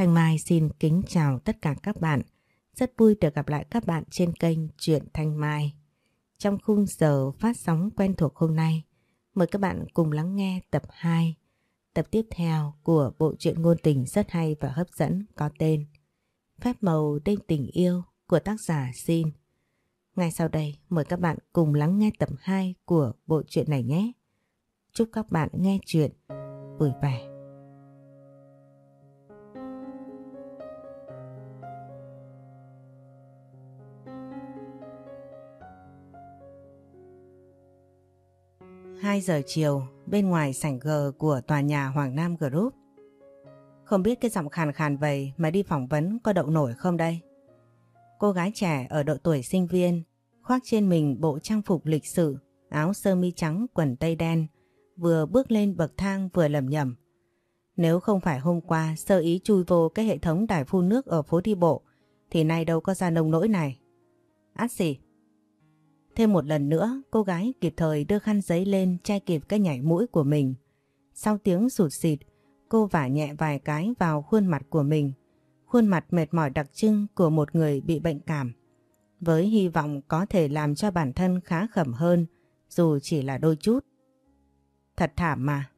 Thanh Mai xin kính chào tất cả các bạn. Rất vui được gặp lại các bạn trên kênh Truyện Thanh Mai. Trong khung giờ phát sóng quen thuộc hôm nay, mời các bạn cùng lắng nghe tập 2, tập tiếp theo của bộ truyện ngôn tình rất hay và hấp dẫn có tên Phép màu đêm tình yêu của tác giả Xin. Ngay sau đây, mời các bạn cùng lắng nghe tập 2 của bộ truyện này nhé. Chúc các bạn nghe chuyện vui vẻ. Hai giờ chiều, bên ngoài sảnh G của tòa nhà Hoàng Nam Group. Không biết cái giọng khàn khàn vậy mà đi phỏng vấn có đậu nổi không đây? Cô gái trẻ ở độ tuổi sinh viên, khoác trên mình bộ trang phục lịch sự, áo sơ mi trắng, quần tây đen, vừa bước lên bậc thang vừa lầm nhầm. Nếu không phải hôm qua sơ ý chui vô cái hệ thống đài phun nước ở phố đi bộ, thì nay đâu có ra nông nỗi này. Át xì. Thêm một lần nữa, cô gái kịp thời đưa khăn giấy lên che kịp cái nhảy mũi của mình. Sau tiếng sụt xịt, cô vả nhẹ vài cái vào khuôn mặt của mình. Khuôn mặt mệt mỏi đặc trưng của một người bị bệnh cảm. Với hy vọng có thể làm cho bản thân khá khẩm hơn, dù chỉ là đôi chút. Thật thảm mà.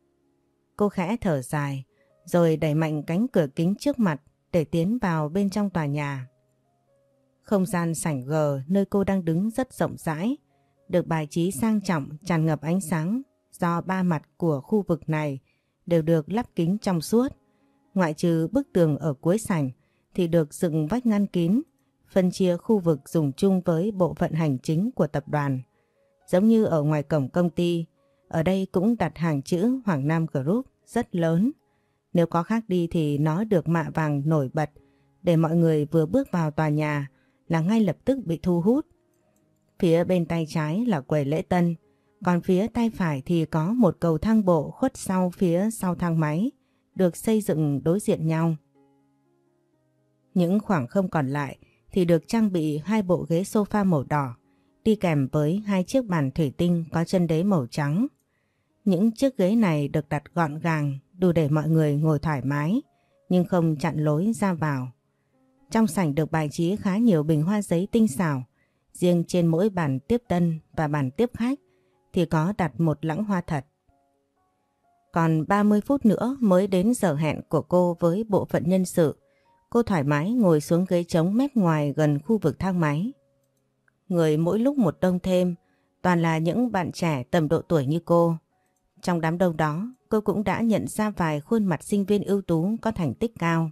Cô khẽ thở dài, rồi đẩy mạnh cánh cửa kính trước mặt để tiến vào bên trong tòa nhà. Không gian sảnh G nơi cô đang đứng rất rộng rãi, được bài trí sang trọng tràn ngập ánh sáng do ba mặt của khu vực này đều được lắp kính trong suốt. Ngoại trừ bức tường ở cuối sảnh thì được dựng vách ngăn kín, phân chia khu vực dùng chung với bộ phận hành chính của tập đoàn. Giống như ở ngoài cổng công ty, ở đây cũng đặt hàng chữ Hoàng Nam Group rất lớn. Nếu có khác đi thì nó được mạ vàng nổi bật để mọi người vừa bước vào tòa nhà là ngay lập tức bị thu hút. Phía bên tay trái là quầy lễ tân, còn phía tay phải thì có một cầu thang bộ khuất sau phía sau thang máy, được xây dựng đối diện nhau. Những khoảng không còn lại thì được trang bị hai bộ ghế sofa màu đỏ, đi kèm với hai chiếc bàn thủy tinh có chân đế màu trắng. Những chiếc ghế này được đặt gọn gàng đủ để mọi người ngồi thoải mái, nhưng không chặn lối ra vào. Trong sảnh được bài trí khá nhiều bình hoa giấy tinh xảo, riêng trên mỗi bàn tiếp tân và bàn tiếp khách thì có đặt một lãng hoa thật. Còn 30 phút nữa mới đến giờ hẹn của cô với bộ phận nhân sự. Cô thoải mái ngồi xuống ghế trống mép ngoài gần khu vực thang máy. Người mỗi lúc một đông thêm, toàn là những bạn trẻ tầm độ tuổi như cô. Trong đám đông đó, cô cũng đã nhận ra vài khuôn mặt sinh viên ưu tú có thành tích cao.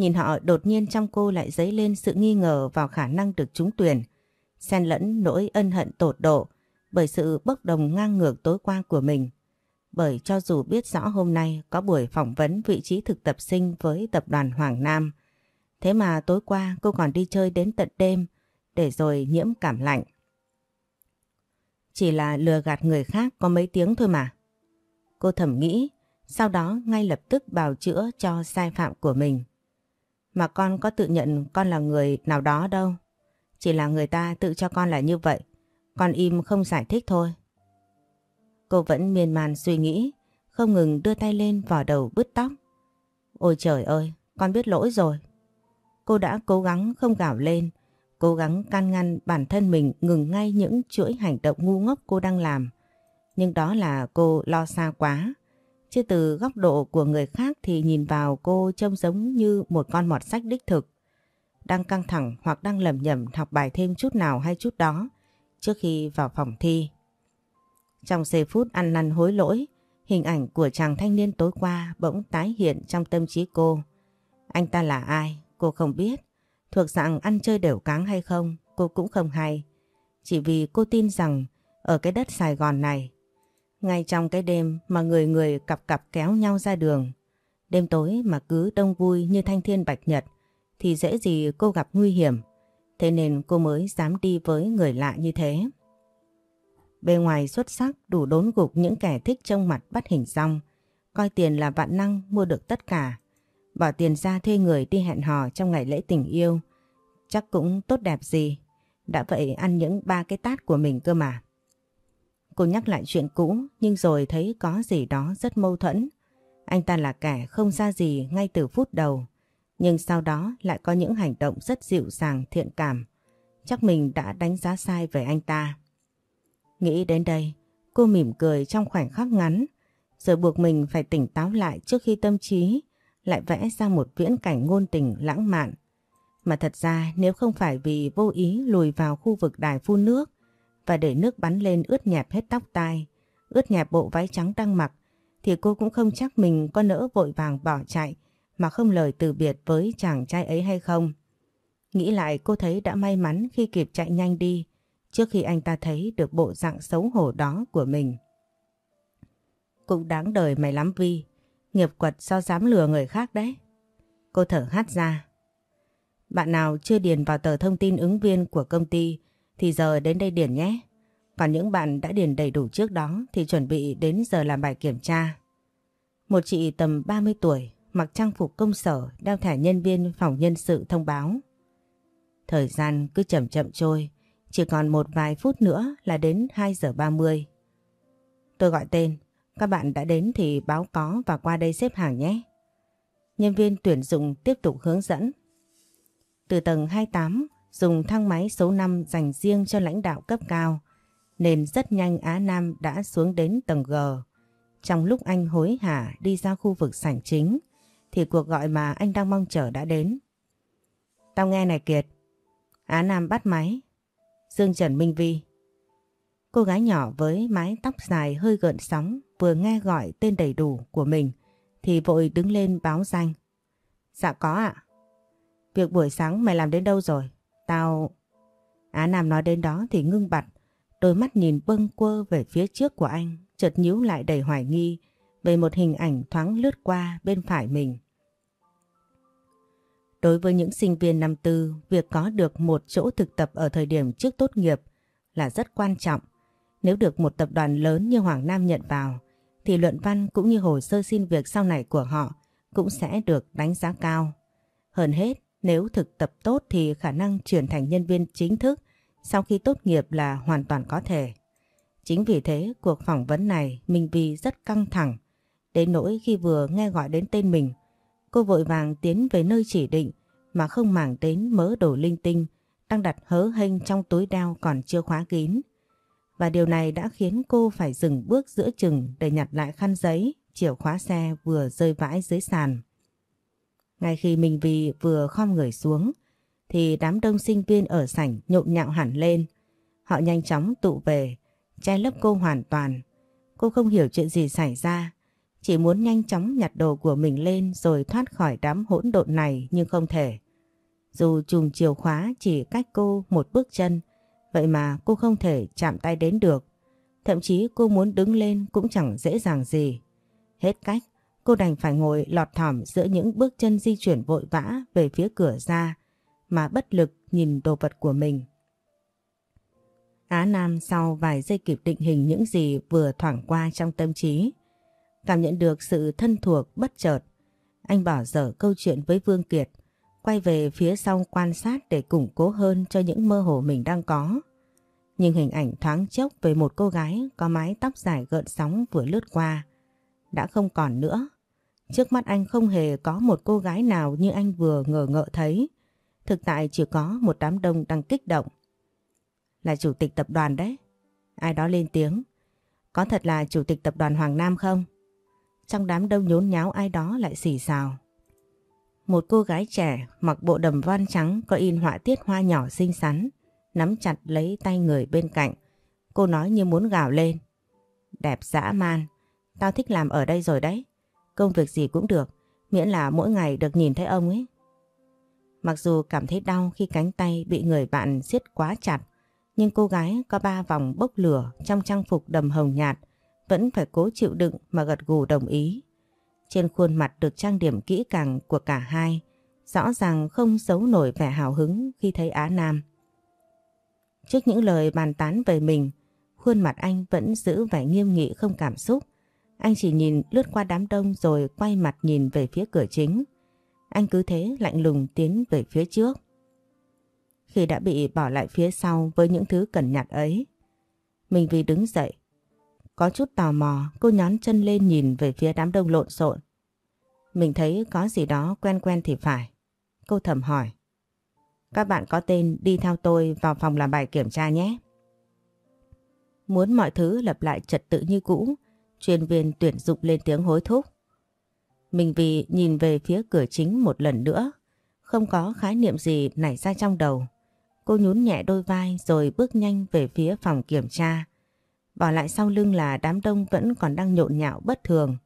Nhìn họ đột nhiên trong cô lại dấy lên sự nghi ngờ vào khả năng được trúng tuyển, xen lẫn nỗi ân hận tột độ bởi sự bốc đồng ngang ngược tối qua của mình. Bởi cho dù biết rõ hôm nay có buổi phỏng vấn vị trí thực tập sinh với tập đoàn Hoàng Nam, thế mà tối qua cô còn đi chơi đến tận đêm để rồi nhiễm cảm lạnh. Chỉ là lừa gạt người khác có mấy tiếng thôi mà. Cô thầm nghĩ, sau đó ngay lập tức bào chữa cho sai phạm của mình. Mà con có tự nhận con là người nào đó đâu. Chỉ là người ta tự cho con là như vậy. Con im không giải thích thôi. Cô vẫn miên man suy nghĩ, không ngừng đưa tay lên vào đầu bứt tóc. Ôi trời ơi, con biết lỗi rồi. Cô đã cố gắng không gào lên, cố gắng can ngăn bản thân mình ngừng ngay những chuỗi hành động ngu ngốc cô đang làm. Nhưng đó là cô lo xa quá. Chứ từ góc độ của người khác thì nhìn vào cô trông giống như một con mọt sách đích thực. Đang căng thẳng hoặc đang lầm nhầm học bài thêm chút nào hay chút đó trước khi vào phòng thi. Trong giây phút ăn năn hối lỗi, hình ảnh của chàng thanh niên tối qua bỗng tái hiện trong tâm trí cô. Anh ta là ai? Cô không biết. Thuộc dạng ăn chơi đều cáng hay không, cô cũng không hay. Chỉ vì cô tin rằng ở cái đất Sài Gòn này ngay trong cái đêm mà người người cặp cặp kéo nhau ra đường, đêm tối mà cứ đông vui như thanh thiên bạch nhật, thì dễ gì cô gặp nguy hiểm. Thế nên cô mới dám đi với người lạ như thế. Bề ngoài xuất sắc đủ đốn gục những kẻ thích trông mặt bắt hình rong, coi tiền là vạn năng mua được tất cả. Bỏ tiền ra thuê người đi hẹn hò trong ngày lễ tình yêu, chắc cũng tốt đẹp gì. Đã vậy ăn những ba cái tát của mình cơ mà. Cô nhắc lại chuyện cũ nhưng rồi thấy có gì đó rất mâu thuẫn. Anh ta là kẻ không ra gì ngay từ phút đầu. Nhưng sau đó lại có những hành động rất dịu dàng thiện cảm. Chắc mình đã đánh giá sai về anh ta. Nghĩ đến đây, cô mỉm cười trong khoảnh khắc ngắn, rồi buộc mình phải tỉnh táo lại trước khi tâm trí lại vẽ ra một viễn cảnh ngôn tình lãng mạn. Mà thật ra nếu không phải vì vô ý lùi vào khu vực đài phun nước và để nước bắn lên ướt nhẹp hết tóc tai, ướt nhẹp bộ váy trắng đang mặc, thì cô cũng không chắc mình có nỡ vội vàng bỏ chạy mà không lời từ biệt với chàng trai ấy hay không. Nghĩ lại cô thấy đã may mắn khi kịp chạy nhanh đi trước khi anh ta thấy được bộ dạng xấu hổ đó của mình. Cũng đáng đời mày lắm Vi, nghiệp quật sao dám lừa người khác đấy. Cô thở hát ra. Bạn nào chưa điền vào tờ thông tin ứng viên của công ty thì giờ đến đây điền nhé. Còn những bạn đã điền đầy đủ trước đó thì chuẩn bị đến giờ làm bài kiểm tra. Một chị tầm 30 tuổi, mặc trang phục công sở, đeo thẻ nhân viên phòng nhân sự thông báo. Thời gian cứ chậm chậm trôi, chỉ còn một vài phút nữa là đến 2 giờ 30. Tôi gọi tên, các bạn đã đến thì báo có và qua đây xếp hàng nhé. Nhân viên tuyển dụng tiếp tục hướng dẫn. Từ tầng 28, dùng thang máy số 5 dành riêng cho lãnh đạo cấp cao, nên rất nhanh Á Nam đã xuống đến tầng G. Trong lúc anh hối hả đi ra khu vực sảnh chính, thì cuộc gọi mà anh đang mong chờ đã đến. Tao nghe này Kiệt. Á Nam bắt máy. Dương Trần Minh Vi. Cô gái nhỏ với mái tóc dài hơi gợn sóng vừa nghe gọi tên đầy đủ của mình thì vội đứng lên báo danh. Dạ có ạ. Việc buổi sáng mày làm đến đâu rồi? Tao... Á Nam nói đến đó thì ngưng bặt, đôi mắt nhìn bâng quơ về phía trước của anh, chợt nhíu lại đầy hoài nghi về một hình ảnh thoáng lướt qua bên phải mình. Đối với những sinh viên năm tư, việc có được một chỗ thực tập ở thời điểm trước tốt nghiệp là rất quan trọng. Nếu được một tập đoàn lớn như Hoàng Nam nhận vào, thì luận văn cũng như hồ sơ xin việc sau này của họ cũng sẽ được đánh giá cao. Hơn hết, nếu thực tập tốt thì khả năng chuyển thành nhân viên chính thức sau khi tốt nghiệp là hoàn toàn có thể. Chính vì thế cuộc phỏng vấn này Minh Vi rất căng thẳng. Đến nỗi khi vừa nghe gọi đến tên mình, cô vội vàng tiến về nơi chỉ định mà không màng đến mớ đồ linh tinh đang đặt hớ hênh trong túi đeo còn chưa khóa kín. Và điều này đã khiến cô phải dừng bước giữa chừng để nhặt lại khăn giấy, chìa khóa xe vừa rơi vãi dưới sàn. Ngay khi Minh Vy vừa khom người xuống, thì đám đông sinh viên ở sảnh nhộn nhạo hẳn lên. Họ nhanh chóng tụ về, che lấp cô hoàn toàn. Cô không hiểu chuyện gì xảy ra, chỉ muốn nhanh chóng nhặt đồ của mình lên rồi thoát khỏi đám hỗn độn này nhưng không thể. Dù chùm chìa khóa chỉ cách cô một bước chân, vậy mà cô không thể chạm tay đến được. Thậm chí cô muốn đứng lên cũng chẳng dễ dàng gì. Hết cách, cô đành phải ngồi lọt thỏm giữa những bước chân di chuyển vội vã về phía cửa ra mà bất lực nhìn đồ vật của mình. Á Nam sau vài giây kịp định hình những gì vừa thoảng qua trong tâm trí. Cảm nhận được sự thân thuộc bất chợt. Anh bỏ dở câu chuyện với Vương Kiệt, quay về phía sau quan sát để củng cố hơn cho những mơ hồ mình đang có. Nhưng hình ảnh thoáng chốc về một cô gái có mái tóc dài gợn sóng vừa lướt qua. Đã không còn nữa. Trước mắt anh không hề có một cô gái nào như anh vừa ngờ ngợ thấy. Thực tại chỉ có một đám đông đang kích động. Là chủ tịch tập đoàn đấy. Ai đó lên tiếng. Có thật là chủ tịch tập đoàn Hoàng Nam không? Trong đám đông nhốn nháo ai đó lại xì xào. Một cô gái trẻ mặc bộ đầm van trắng có in họa tiết hoa nhỏ xinh xắn, nắm chặt lấy tay người bên cạnh. Cô nói như muốn gào lên. Đẹp dã man, tao thích làm ở đây rồi đấy. Công việc gì cũng được, miễn là mỗi ngày được nhìn thấy ông ấy. Mặc dù cảm thấy đau khi cánh tay bị người bạn siết quá chặt, nhưng cô gái có ba vòng bốc lửa trong trang phục đầm hồng nhạt vẫn phải cố chịu đựng mà gật gù đồng ý. Trên khuôn mặt được trang điểm kỹ càng của cả hai, rõ ràng không giấu nổi vẻ hào hứng khi thấy Á Nam. Trước những lời bàn tán về mình, khuôn mặt anh vẫn giữ vẻ nghiêm nghị không cảm xúc. Anh chỉ nhìn lướt qua đám đông rồi quay mặt nhìn về phía cửa chính. Anh cứ thế lạnh lùng tiến về phía trước. Khi đã bị bỏ lại phía sau với những thứ cần nhặt ấy, mình vì đứng dậy. Có chút tò mò, cô nhón chân lên nhìn về phía đám đông lộn xộn. Mình thấy có gì đó quen quen thì phải. cô thầm hỏi. Các bạn có tên đi theo tôi vào phòng làm bài kiểm tra nhé. Muốn mọi thứ lập lại trật tự như cũ, chuyên viên tuyển dụng lên tiếng hối thúc. Mình vì nhìn về phía cửa chính một lần nữa, không có khái niệm gì nảy ra trong đầu. Cô nhún nhẹ đôi vai rồi bước nhanh về phía phòng kiểm tra. Bỏ lại sau lưng là đám đông vẫn còn đang nhộn nhạo bất thường.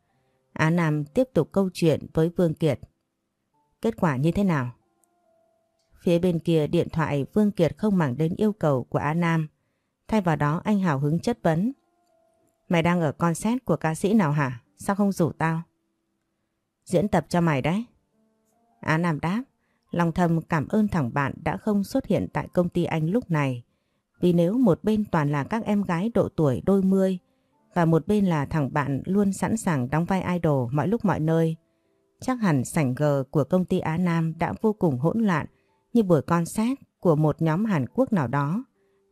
Á Nam tiếp tục câu chuyện với Vương Kiệt. Kết quả như thế nào? Phía bên kia điện thoại Vương Kiệt không màng đến yêu cầu của Á Nam. Thay vào đó anh hào hứng chất vấn. Mày đang ở concert của ca sĩ nào hả? Sao không rủ tao? Diễn tập cho mày đấy. Á Nam đáp. Lòng thầm cảm ơn thằng bạn đã không xuất hiện tại công ty anh lúc này. Vì nếu một bên toàn là các em gái độ tuổi đôi mươi và một bên là thằng bạn luôn sẵn sàng đóng vai idol mọi lúc mọi nơi, chắc hẳn sảnh G của công ty Á Nam đã vô cùng hỗn loạn như buổi concert của một nhóm Hàn Quốc nào đó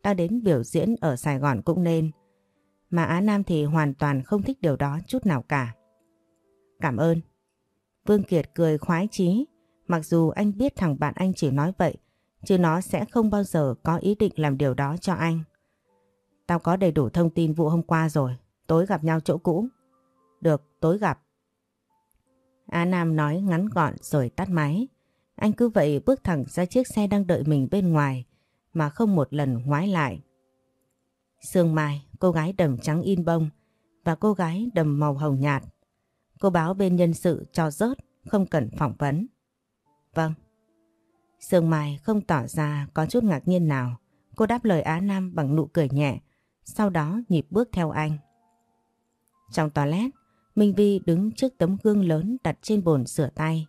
đã đến biểu diễn ở Sài Gòn cũng nên. Mà Á Nam thì hoàn toàn không thích điều đó chút nào cả. Cảm ơn. Vương Kiệt cười khoái chí Mặc dù anh biết thằng bạn anh chỉ nói vậy, chứ nó sẽ không bao giờ có ý định làm điều đó cho anh. Tao có đầy đủ thông tin vụ hôm qua rồi, tối gặp nhau chỗ cũ. Được, tối gặp. Á Nam nói ngắn gọn rồi tắt máy. Anh cứ vậy bước thẳng ra chiếc xe đang đợi mình bên ngoài mà không một lần ngoái lại. Sương Mai, cô gái đầm trắng in bông và cô gái đầm màu hồng nhạt. Cô báo bên nhân sự cho rớt, không cần phỏng vấn. Vâng. Sương Mai không tỏ ra có chút ngạc nhiên nào. Cô đáp lời Á Nam bằng nụ cười nhẹ, sau đó nhịp bước theo anh. Trong toilet, Minh Vi đứng trước tấm gương lớn đặt trên bồn rửa tay,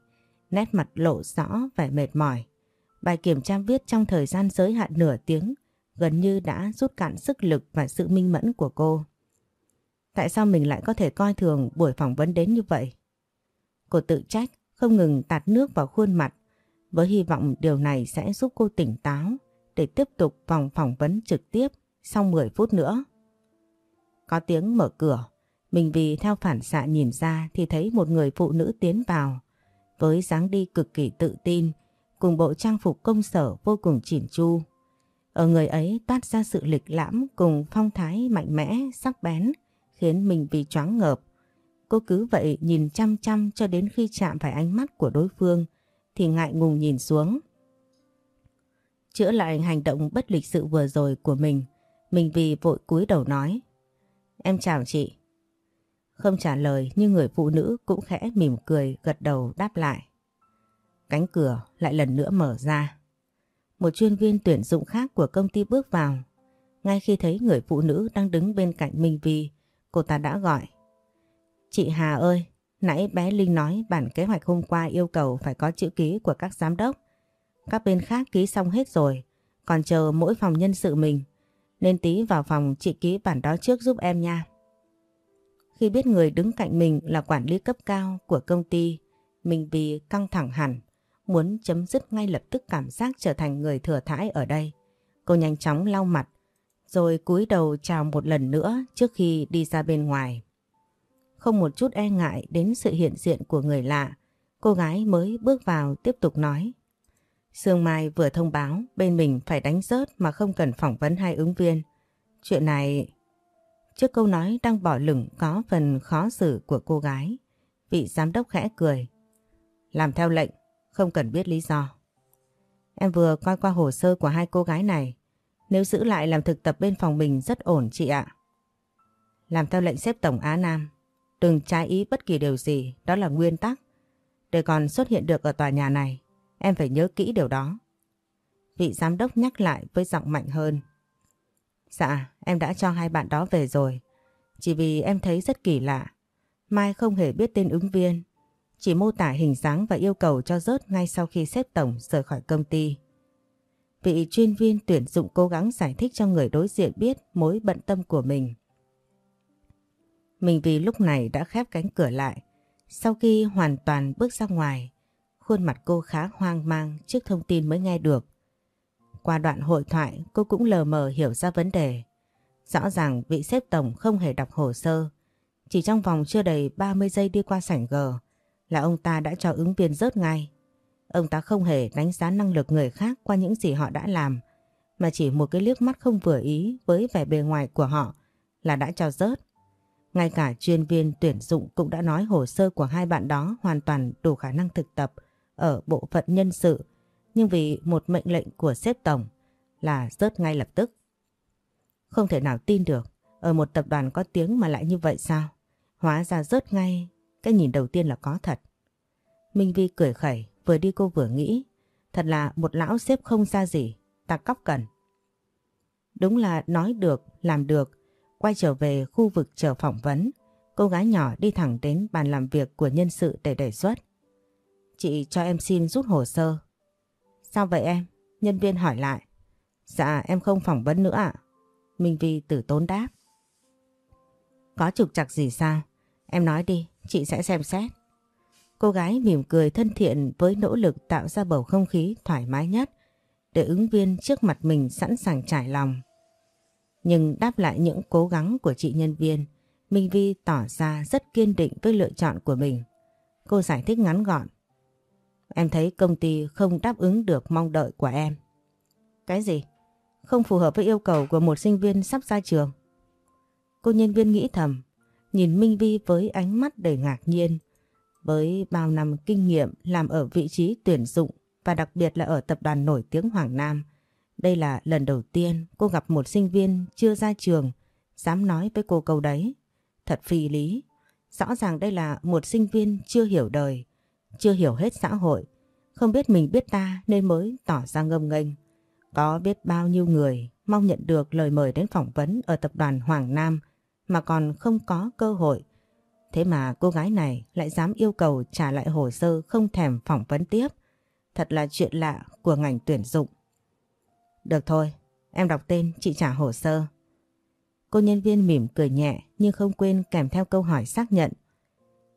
nét mặt lộ rõ vẻ mệt mỏi. Bài kiểm tra viết trong thời gian giới hạn nửa tiếng gần như đã rút cạn sức lực và sự minh mẫn của cô. Tại sao mình lại có thể coi thường buổi phỏng vấn đến như vậy? Cô tự trách không ngừng tạt nước vào khuôn mặt với hy vọng điều này sẽ giúp cô tỉnh táo để tiếp tục vòng phỏng vấn trực tiếp sau 10 phút nữa. Có tiếng mở cửa, mình vì theo phản xạ nhìn ra thì thấy một người phụ nữ tiến vào với dáng đi cực kỳ tự tin cùng bộ trang phục công sở vô cùng chỉn chu. Ở người ấy toát ra sự lịch lãm cùng phong thái mạnh mẽ, sắc bén khiến mình bị choáng ngợp. Cô cứ vậy nhìn chăm chăm cho đến khi chạm phải ánh mắt của đối phương thì ngại ngùng nhìn xuống. Chữa lại hành động bất lịch sự vừa rồi của mình, mình vì vội cúi đầu nói. Em chào chị. Không trả lời nhưng người phụ nữ cũng khẽ mỉm cười gật đầu đáp lại. Cánh cửa lại lần nữa mở ra. Một chuyên viên tuyển dụng khác của công ty bước vào. Ngay khi thấy người phụ nữ đang đứng bên cạnh Minh Vi, cô ta đã gọi. Chị Hà ơi, nãy bé Linh nói bản kế hoạch hôm qua yêu cầu phải có chữ ký của các giám đốc. Các bên khác ký xong hết rồi, còn chờ mỗi phòng nhân sự mình. Nên tí vào phòng chị ký bản đó trước giúp em nha. Khi biết người đứng cạnh mình là quản lý cấp cao của công ty, mình vì căng thẳng hẳn, muốn chấm dứt ngay lập tức cảm giác trở thành người thừa thãi ở đây. Cô nhanh chóng lau mặt, rồi cúi đầu chào một lần nữa trước khi đi ra bên ngoài không một chút e ngại đến sự hiện diện của người lạ. Cô gái mới bước vào tiếp tục nói. Sương Mai vừa thông báo bên mình phải đánh rớt mà không cần phỏng vấn hai ứng viên. Chuyện này... Trước câu nói đang bỏ lửng có phần khó xử của cô gái. Vị giám đốc khẽ cười. Làm theo lệnh, không cần biết lý do. Em vừa coi qua hồ sơ của hai cô gái này. Nếu giữ lại làm thực tập bên phòng mình rất ổn chị ạ. Làm theo lệnh xếp tổng Á Nam, Đừng trái ý bất kỳ điều gì, đó là nguyên tắc. Để còn xuất hiện được ở tòa nhà này, em phải nhớ kỹ điều đó. Vị giám đốc nhắc lại với giọng mạnh hơn. Dạ, em đã cho hai bạn đó về rồi. Chỉ vì em thấy rất kỳ lạ. Mai không hề biết tên ứng viên. Chỉ mô tả hình dáng và yêu cầu cho rớt ngay sau khi xếp tổng rời khỏi công ty. Vị chuyên viên tuyển dụng cố gắng giải thích cho người đối diện biết mối bận tâm của mình. Mình vì lúc này đã khép cánh cửa lại. Sau khi hoàn toàn bước ra ngoài, khuôn mặt cô khá hoang mang trước thông tin mới nghe được. Qua đoạn hội thoại cô cũng lờ mờ hiểu ra vấn đề. Rõ ràng vị xếp tổng không hề đọc hồ sơ. Chỉ trong vòng chưa đầy 30 giây đi qua sảnh G là ông ta đã cho ứng viên rớt ngay. Ông ta không hề đánh giá năng lực người khác qua những gì họ đã làm, mà chỉ một cái liếc mắt không vừa ý với vẻ bề ngoài của họ là đã cho rớt. Ngay cả chuyên viên tuyển dụng cũng đã nói hồ sơ của hai bạn đó hoàn toàn đủ khả năng thực tập ở bộ phận nhân sự, nhưng vì một mệnh lệnh của sếp tổng là rớt ngay lập tức. Không thể nào tin được, ở một tập đoàn có tiếng mà lại như vậy sao? Hóa ra rớt ngay, cái nhìn đầu tiên là có thật. Minh Vi cười khẩy, vừa đi cô vừa nghĩ. Thật là một lão xếp không ra gì, ta cóc cần. Đúng là nói được, làm được. Quay trở về khu vực chờ phỏng vấn, cô gái nhỏ đi thẳng đến bàn làm việc của nhân sự để đề xuất. Chị cho em xin rút hồ sơ. Sao vậy em? Nhân viên hỏi lại. Dạ em không phỏng vấn nữa ạ. Minh Vi tử tốn đáp. Có trục trặc gì sao? Em nói đi, chị sẽ xem xét. Cô gái mỉm cười thân thiện với nỗ lực tạo ra bầu không khí thoải mái nhất để ứng viên trước mặt mình sẵn sàng trải lòng. Nhưng đáp lại những cố gắng của chị nhân viên, Minh Vi tỏ ra rất kiên định với lựa chọn của mình. Cô giải thích ngắn gọn. Em thấy công ty không đáp ứng được mong đợi của em. Cái gì? Không phù hợp với yêu cầu của một sinh viên sắp ra trường. Cô nhân viên nghĩ thầm, nhìn Minh Vi với ánh mắt đầy ngạc nhiên. Với bao năm kinh nghiệm làm ở vị trí tuyển dụng và đặc biệt là ở tập đoàn nổi tiếng Hoàng Nam, đây là lần đầu tiên cô gặp một sinh viên chưa ra trường dám nói với cô câu đấy. Thật phi lý. Rõ ràng đây là một sinh viên chưa hiểu đời, chưa hiểu hết xã hội, không biết mình biết ta nên mới tỏ ra ngâm nghênh. Có biết bao nhiêu người mong nhận được lời mời đến phỏng vấn ở tập đoàn Hoàng Nam mà còn không có cơ hội. Thế mà cô gái này lại dám yêu cầu trả lại hồ sơ không thèm phỏng vấn tiếp. Thật là chuyện lạ của ngành tuyển dụng. Được thôi, em đọc tên chị trả hồ sơ. Cô nhân viên mỉm cười nhẹ nhưng không quên kèm theo câu hỏi xác nhận.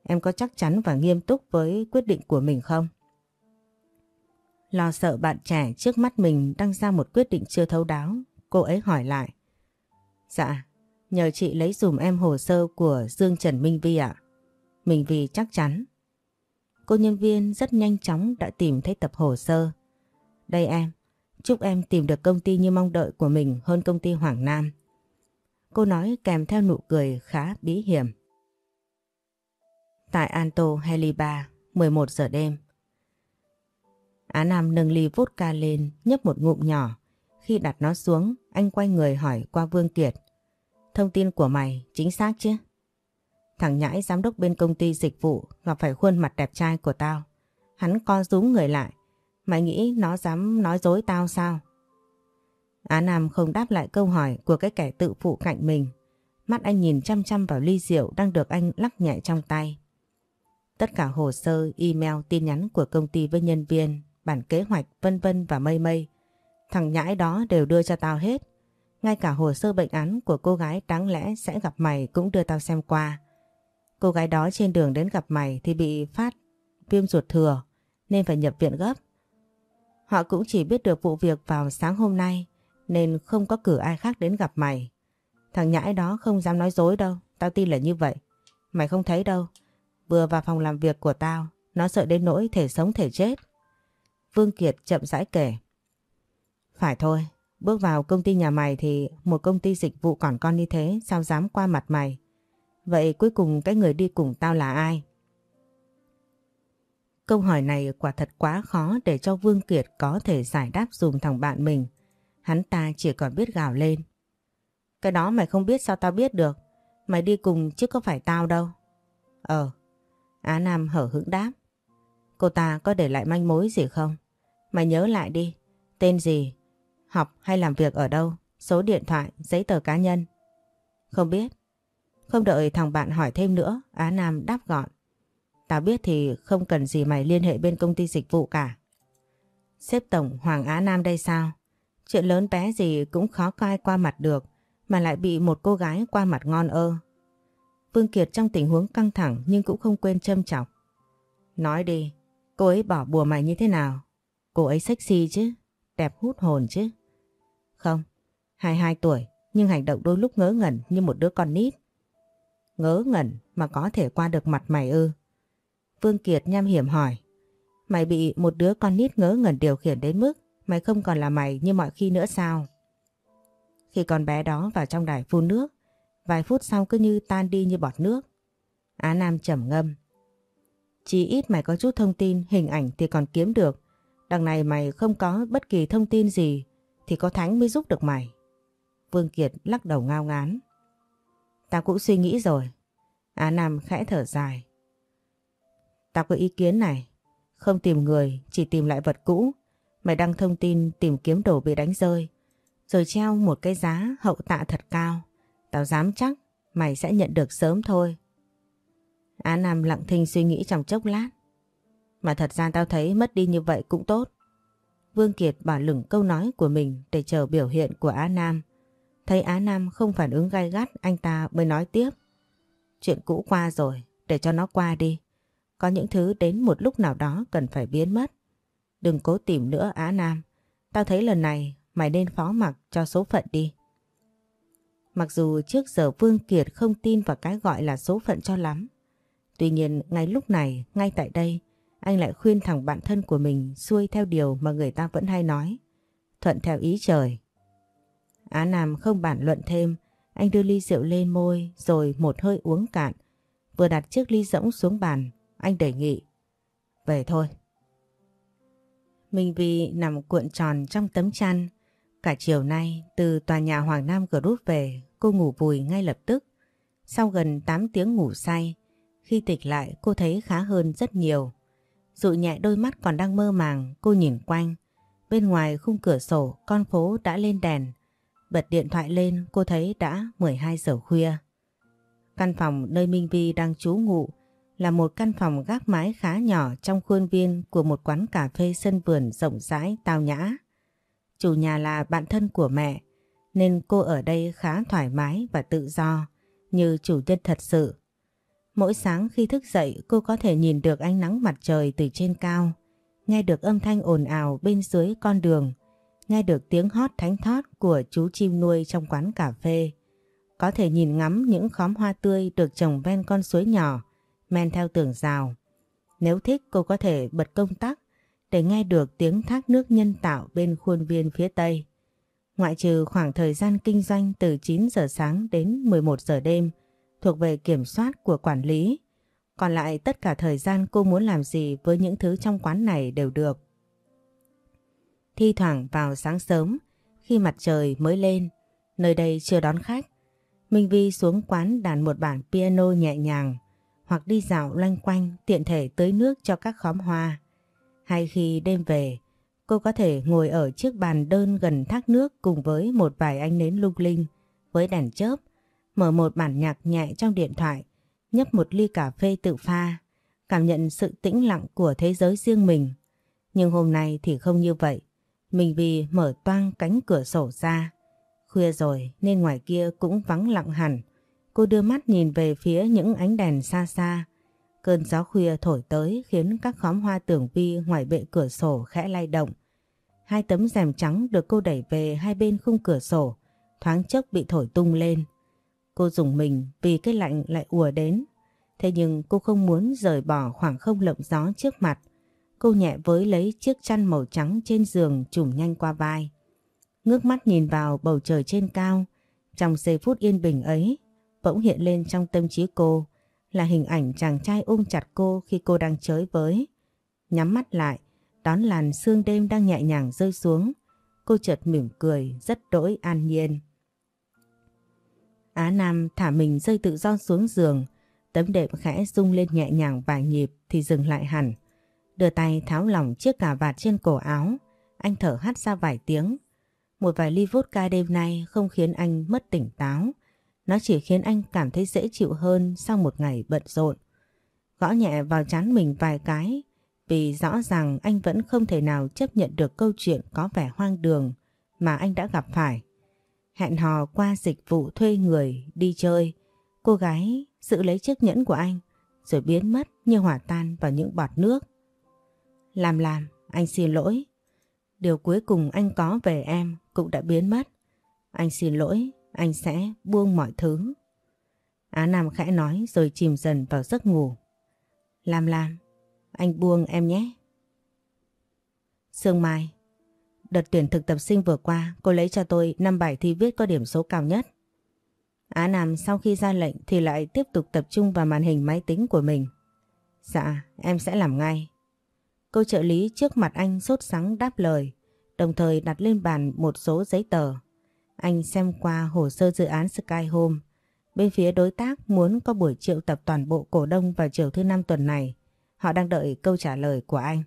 Em có chắc chắn và nghiêm túc với quyết định của mình không? Lo sợ bạn trẻ trước mắt mình đang ra một quyết định chưa thấu đáo, cô ấy hỏi lại. Dạ, nhờ chị lấy dùm em hồ sơ của Dương Trần Minh Vi ạ. Minh Vi chắc chắn. Cô nhân viên rất nhanh chóng đã tìm thấy tập hồ sơ. Đây em, chúc em tìm được công ty như mong đợi của mình hơn công ty Hoàng Nam. Cô nói kèm theo nụ cười khá bí hiểm. Tại Anto Heliba, 11 giờ đêm. Á Nam nâng ly vodka lên, nhấp một ngụm nhỏ. Khi đặt nó xuống, anh quay người hỏi qua Vương Kiệt. Thông tin của mày chính xác chứ? Thằng nhãi giám đốc bên công ty dịch vụ gặp phải khuôn mặt đẹp trai của tao. Hắn co rúm người lại. Mày nghĩ nó dám nói dối tao sao? Á Nam không đáp lại câu hỏi của cái kẻ tự phụ cạnh mình. Mắt anh nhìn chăm chăm vào ly rượu đang được anh lắc nhẹ trong tay. Tất cả hồ sơ, email, tin nhắn của công ty với nhân viên, bản kế hoạch vân vân và mây mây. Thằng nhãi đó đều đưa cho tao hết. Ngay cả hồ sơ bệnh án của cô gái đáng lẽ sẽ gặp mày cũng đưa tao xem qua. Cô gái đó trên đường đến gặp mày thì bị phát viêm ruột thừa nên phải nhập viện gấp. Họ cũng chỉ biết được vụ việc vào sáng hôm nay nên không có cử ai khác đến gặp mày. Thằng nhãi đó không dám nói dối đâu, tao tin là như vậy. Mày không thấy đâu, vừa vào phòng làm việc của tao, nó sợ đến nỗi thể sống thể chết. Vương Kiệt chậm rãi kể. Phải thôi, bước vào công ty nhà mày thì một công ty dịch vụ còn con như thế, sao dám qua mặt mày. Vậy cuối cùng cái người đi cùng tao là ai? Câu hỏi này quả thật quá khó để cho Vương Kiệt có thể giải đáp dùm thằng bạn mình. Hắn ta chỉ còn biết gào lên. Cái đó mày không biết sao tao biết được. Mày đi cùng chứ có phải tao đâu. Ờ. Á Nam hở hững đáp. Cô ta có để lại manh mối gì không? Mày nhớ lại đi. Tên gì? Học hay làm việc ở đâu? Số điện thoại, giấy tờ cá nhân? Không biết. Không đợi thằng bạn hỏi thêm nữa, Á Nam đáp gọn. Tao biết thì không cần gì mày liên hệ bên công ty dịch vụ cả. Sếp Tổng Hoàng Á Nam đây sao? Chuyện lớn bé gì cũng khó coi qua mặt được mà lại bị một cô gái qua mặt ngon ơ. Vương Kiệt trong tình huống căng thẳng nhưng cũng không quên châm chọc. Nói đi, cô ấy bỏ bùa mày như thế nào? Cô ấy sexy chứ, đẹp hút hồn chứ. Không, 22 tuổi nhưng hành động đôi lúc ngớ ngẩn như một đứa con nít. Ngớ ngẩn mà có thể qua được mặt mày ư. Vương Kiệt nham hiểm hỏi. Mày bị một đứa con nít ngớ ngẩn điều khiển đến mức mày không còn là mày như mọi khi nữa sao? Khi con bé đó vào trong đài phun nước, vài phút sau cứ như tan đi như bọt nước. Á Nam trầm ngâm. Chỉ ít mày có chút thông tin, hình ảnh thì còn kiếm được. Đằng này mày không có bất kỳ thông tin gì thì có Thánh mới giúp được mày. Vương Kiệt lắc đầu ngao ngán. Tao cũng suy nghĩ rồi. Á Nam khẽ thở dài. Tao có ý kiến này. Không tìm người, chỉ tìm lại vật cũ. Mày đăng thông tin tìm kiếm đồ bị đánh rơi. Rồi treo một cái giá hậu tạ thật cao. Tao dám chắc mày sẽ nhận được sớm thôi. Á Nam lặng thinh suy nghĩ trong chốc lát. Mà thật ra tao thấy mất đi như vậy cũng tốt. Vương Kiệt bỏ lửng câu nói của mình để chờ biểu hiện của Á Nam. Thấy Á Nam không phản ứng gai gắt anh ta mới nói tiếp. Chuyện cũ qua rồi, để cho nó qua đi. Có những thứ đến một lúc nào đó cần phải biến mất. Đừng cố tìm nữa Á Nam. Tao thấy lần này mày nên phó mặc cho số phận đi. Mặc dù trước giờ Vương Kiệt không tin vào cái gọi là số phận cho lắm. Tuy nhiên ngay lúc này, ngay tại đây, anh lại khuyên thằng bạn thân của mình xuôi theo điều mà người ta vẫn hay nói. Thuận theo ý trời. Á Nam không bản luận thêm, anh đưa ly rượu lên môi rồi một hơi uống cạn. Vừa đặt chiếc ly rỗng xuống bàn, anh đề nghị. Về thôi. Minh Vi nằm cuộn tròn trong tấm chăn. Cả chiều nay, từ tòa nhà Hoàng Nam Group về, cô ngủ vùi ngay lập tức. Sau gần 8 tiếng ngủ say, khi tỉnh lại cô thấy khá hơn rất nhiều. Dụi nhẹ đôi mắt còn đang mơ màng, cô nhìn quanh. Bên ngoài khung cửa sổ, con phố đã lên đèn. Bật điện thoại lên, cô thấy đã 12 giờ khuya. Căn phòng nơi Minh Vi đang trú ngụ là một căn phòng gác mái khá nhỏ trong khuôn viên của một quán cà phê sân vườn rộng rãi tao nhã. Chủ nhà là bạn thân của mẹ, nên cô ở đây khá thoải mái và tự do, như chủ nhân thật sự. Mỗi sáng khi thức dậy cô có thể nhìn được ánh nắng mặt trời từ trên cao, nghe được âm thanh ồn ào bên dưới con đường, nghe được tiếng hót thánh thót của chú chim nuôi trong quán cà phê. Có thể nhìn ngắm những khóm hoa tươi được trồng ven con suối nhỏ, men theo tường rào. Nếu thích cô có thể bật công tắc để nghe được tiếng thác nước nhân tạo bên khuôn viên phía tây. Ngoại trừ khoảng thời gian kinh doanh từ 9 giờ sáng đến 11 giờ đêm thuộc về kiểm soát của quản lý. Còn lại tất cả thời gian cô muốn làm gì với những thứ trong quán này đều được. Thi thoảng vào sáng sớm, khi mặt trời mới lên, nơi đây chưa đón khách. Minh Vi xuống quán đàn một bản piano nhẹ nhàng hoặc đi dạo loanh quanh tiện thể tưới nước cho các khóm hoa. Hay khi đêm về, cô có thể ngồi ở chiếc bàn đơn gần thác nước cùng với một vài ánh nến lung linh với đèn chớp, mở một bản nhạc nhẹ trong điện thoại, nhấp một ly cà phê tự pha, cảm nhận sự tĩnh lặng của thế giới riêng mình. Nhưng hôm nay thì không như vậy. Mình vì mở toang cánh cửa sổ ra. Khuya rồi nên ngoài kia cũng vắng lặng hẳn. Cô đưa mắt nhìn về phía những ánh đèn xa xa. Cơn gió khuya thổi tới khiến các khóm hoa tưởng vi ngoài bệ cửa sổ khẽ lay động. Hai tấm rèm trắng được cô đẩy về hai bên khung cửa sổ, thoáng chốc bị thổi tung lên. Cô dùng mình vì cái lạnh lại ùa đến. Thế nhưng cô không muốn rời bỏ khoảng không lộng gió trước mặt. Cô nhẹ với lấy chiếc chăn màu trắng trên giường trùm nhanh qua vai. Ngước mắt nhìn vào bầu trời trên cao. Trong giây phút yên bình ấy, bỗng hiện lên trong tâm trí cô là hình ảnh chàng trai ôm chặt cô khi cô đang chới với. Nhắm mắt lại, đón làn sương đêm đang nhẹ nhàng rơi xuống. Cô chợt mỉm cười, rất đỗi an nhiên. Á Nam thả mình rơi tự do xuống giường, tấm đệm khẽ rung lên nhẹ nhàng vài nhịp thì dừng lại hẳn. Đưa tay tháo lỏng chiếc cà vạt trên cổ áo, anh thở hắt ra vài tiếng. Một vài ly vodka đêm nay không khiến anh mất tỉnh táo, nó chỉ khiến anh cảm thấy dễ chịu hơn sau một ngày bận rộn. Gõ nhẹ vào chán mình vài cái, vì rõ ràng anh vẫn không thể nào chấp nhận được câu chuyện có vẻ hoang đường mà anh đã gặp phải. Hẹn hò qua dịch vụ thuê người đi chơi, cô gái giữ lấy chiếc nhẫn của anh rồi biến mất như hỏa tan vào những bọt nước. Làm làm, anh xin lỗi. Điều cuối cùng anh có về em cũng đã biến mất. Anh xin lỗi, anh sẽ buông mọi thứ. Á Nam khẽ nói rồi chìm dần vào giấc ngủ. Làm làm, anh buông em nhé. Sương Mai, đợt tuyển thực tập sinh vừa qua cô lấy cho tôi 5 bài thi viết có điểm số cao nhất. Á Nam sau khi ra lệnh thì lại tiếp tục tập trung vào màn hình máy tính của mình. Dạ, em sẽ làm ngay. Cô trợ lý trước mặt anh sốt sắng đáp lời, đồng thời đặt lên bàn một số giấy tờ. Anh xem qua hồ sơ dự án Sky Home. Bên phía đối tác muốn có buổi triệu tập toàn bộ cổ đông vào chiều thứ năm tuần này. Họ đang đợi câu trả lời của anh.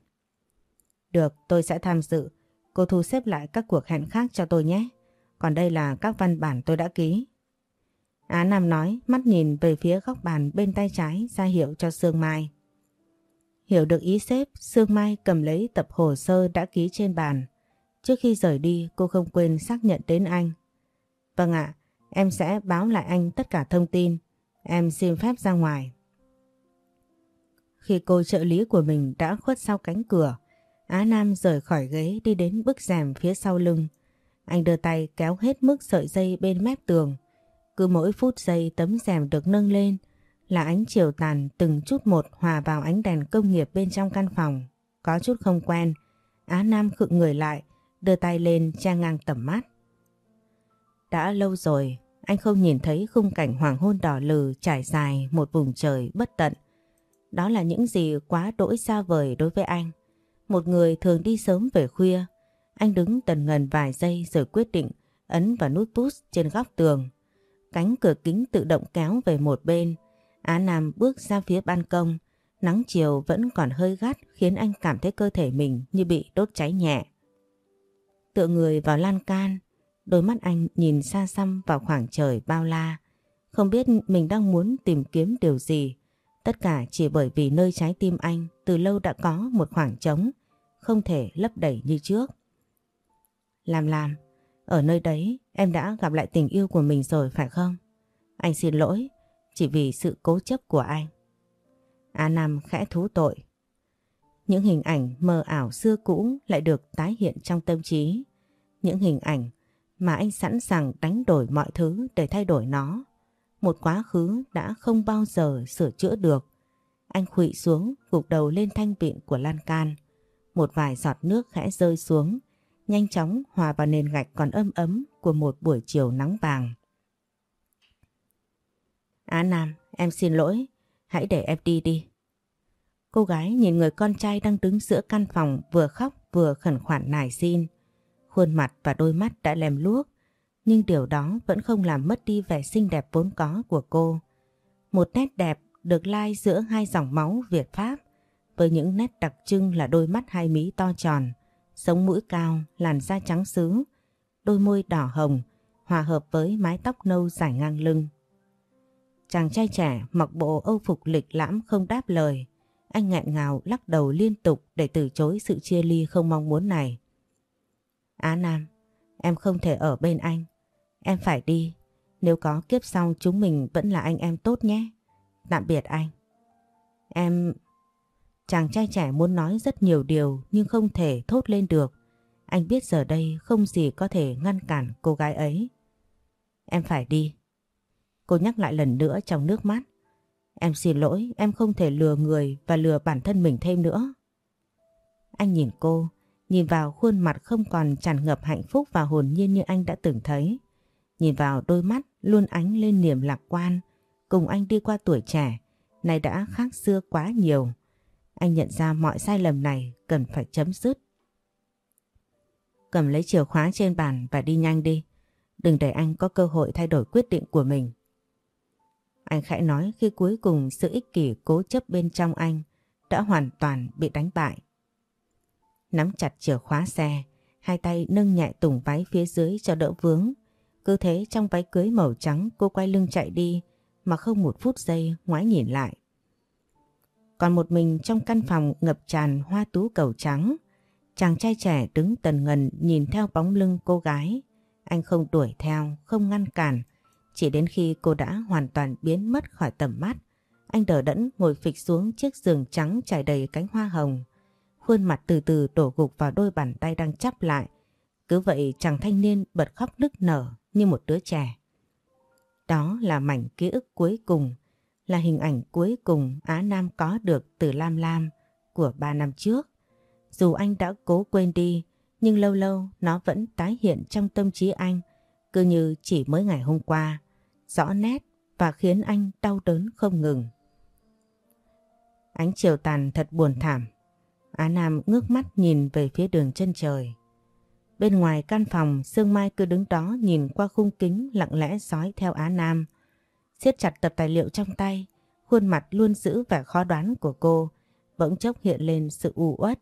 Được, tôi sẽ tham dự. Cô thu xếp lại các cuộc hẹn khác cho tôi nhé. Còn đây là các văn bản tôi đã ký. Á Nam nói, mắt nhìn về phía góc bàn bên tay trái ra hiệu cho Sương Mai. Hiểu được ý sếp, Sương Mai cầm lấy tập hồ sơ đã ký trên bàn. Trước khi rời đi, cô không quên xác nhận đến anh. Vâng ạ, em sẽ báo lại anh tất cả thông tin. Em xin phép ra ngoài. Khi cô trợ lý của mình đã khuất sau cánh cửa, Á Nam rời khỏi ghế đi đến bức rèm phía sau lưng. Anh đưa tay kéo hết mức sợi dây bên mép tường. Cứ mỗi phút giây tấm rèm được nâng lên là ánh chiều tàn từng chút một hòa vào ánh đèn công nghiệp bên trong căn phòng. Có chút không quen, Á Nam khựng người lại, đưa tay lên che ngang tầm mắt. Đã lâu rồi, anh không nhìn thấy khung cảnh hoàng hôn đỏ lừ trải dài một vùng trời bất tận. Đó là những gì quá đỗi xa vời đối với anh. Một người thường đi sớm về khuya, anh đứng tần ngần vài giây rồi quyết định ấn vào nút push trên góc tường. Cánh cửa kính tự động kéo về một bên. Á Nam bước ra phía ban công. Nắng chiều vẫn còn hơi gắt khiến anh cảm thấy cơ thể mình như bị đốt cháy nhẹ. Tựa người vào lan can, đôi mắt anh nhìn xa xăm vào khoảng trời bao la. Không biết mình đang muốn tìm kiếm điều gì. Tất cả chỉ bởi vì nơi trái tim anh từ lâu đã có một khoảng trống, không thể lấp đầy như trước. Làm làm, ở nơi đấy em đã gặp lại tình yêu của mình rồi phải không? Anh xin lỗi, chỉ vì sự cố chấp của anh. A Nam khẽ thú tội. Những hình ảnh mờ ảo xưa cũ lại được tái hiện trong tâm trí. Những hình ảnh mà anh sẵn sàng đánh đổi mọi thứ để thay đổi nó. Một quá khứ đã không bao giờ sửa chữa được. Anh khụy xuống gục đầu lên thanh vịn của lan can. Một vài giọt nước khẽ rơi xuống, nhanh chóng hòa vào nền gạch còn ấm ấm của một buổi chiều nắng vàng. Á Nam, em xin lỗi, hãy để em đi đi. Cô gái nhìn người con trai đang đứng giữa căn phòng vừa khóc vừa khẩn khoản nài xin. Khuôn mặt và đôi mắt đã lem luốc, nhưng điều đó vẫn không làm mất đi vẻ xinh đẹp vốn có của cô. Một nét đẹp được lai giữa hai dòng máu Việt Pháp với những nét đặc trưng là đôi mắt hai mí to tròn, sống mũi cao, làn da trắng xứ, đôi môi đỏ hồng hòa hợp với mái tóc nâu dài ngang lưng. Chàng trai trẻ mặc bộ âu phục lịch lãm không đáp lời, anh nghẹn ngào lắc đầu liên tục để từ chối sự chia ly không mong muốn này. Á Nam, em không thể ở bên anh, em phải đi, nếu có kiếp sau chúng mình vẫn là anh em tốt nhé. Tạm biệt anh. Em... Chàng trai trẻ muốn nói rất nhiều điều nhưng không thể thốt lên được. Anh biết giờ đây không gì có thể ngăn cản cô gái ấy. Em phải đi. Cô nhắc lại lần nữa trong nước mắt. Em xin lỗi, em không thể lừa người và lừa bản thân mình thêm nữa. Anh nhìn cô, nhìn vào khuôn mặt không còn tràn ngập hạnh phúc và hồn nhiên như anh đã từng thấy. Nhìn vào đôi mắt luôn ánh lên niềm lạc quan, cùng anh đi qua tuổi trẻ, này đã khác xưa quá nhiều. Anh nhận ra mọi sai lầm này cần phải chấm dứt. Cầm lấy chìa khóa trên bàn và đi nhanh đi. Đừng để anh có cơ hội thay đổi quyết định của mình. Anh khẽ nói khi cuối cùng sự ích kỷ cố chấp bên trong anh đã hoàn toàn bị đánh bại. Nắm chặt chìa khóa xe, hai tay nâng nhẹ tùng váy phía dưới cho đỡ vướng. Cứ thế trong váy cưới màu trắng cô quay lưng chạy đi mà không một phút giây ngoái nhìn lại. Còn một mình trong căn phòng ngập tràn hoa tú cầu trắng, chàng trai trẻ đứng tần ngần nhìn theo bóng lưng cô gái. Anh không đuổi theo, không ngăn cản, chỉ đến khi cô đã hoàn toàn biến mất khỏi tầm mắt, anh đờ đẫn ngồi phịch xuống chiếc giường trắng trải đầy cánh hoa hồng. Khuôn mặt từ từ đổ gục vào đôi bàn tay đang chắp lại. Cứ vậy chàng thanh niên bật khóc nức nở như một đứa trẻ. Đó là mảnh ký ức cuối cùng, là hình ảnh cuối cùng Á Nam có được từ Lam Lam của ba năm trước. Dù anh đã cố quên đi, nhưng lâu lâu nó vẫn tái hiện trong tâm trí anh, cứ như chỉ mới ngày hôm qua, rõ nét và khiến anh đau đớn không ngừng. Ánh chiều tàn thật buồn thảm. Á Nam ngước mắt nhìn về phía đường chân trời. Bên ngoài căn phòng, Sương Mai cứ đứng đó nhìn qua khung kính lặng lẽ dõi theo Á Nam siết chặt tập tài liệu trong tay, khuôn mặt luôn giữ vẻ khó đoán của cô, bỗng chốc hiện lên sự u uất.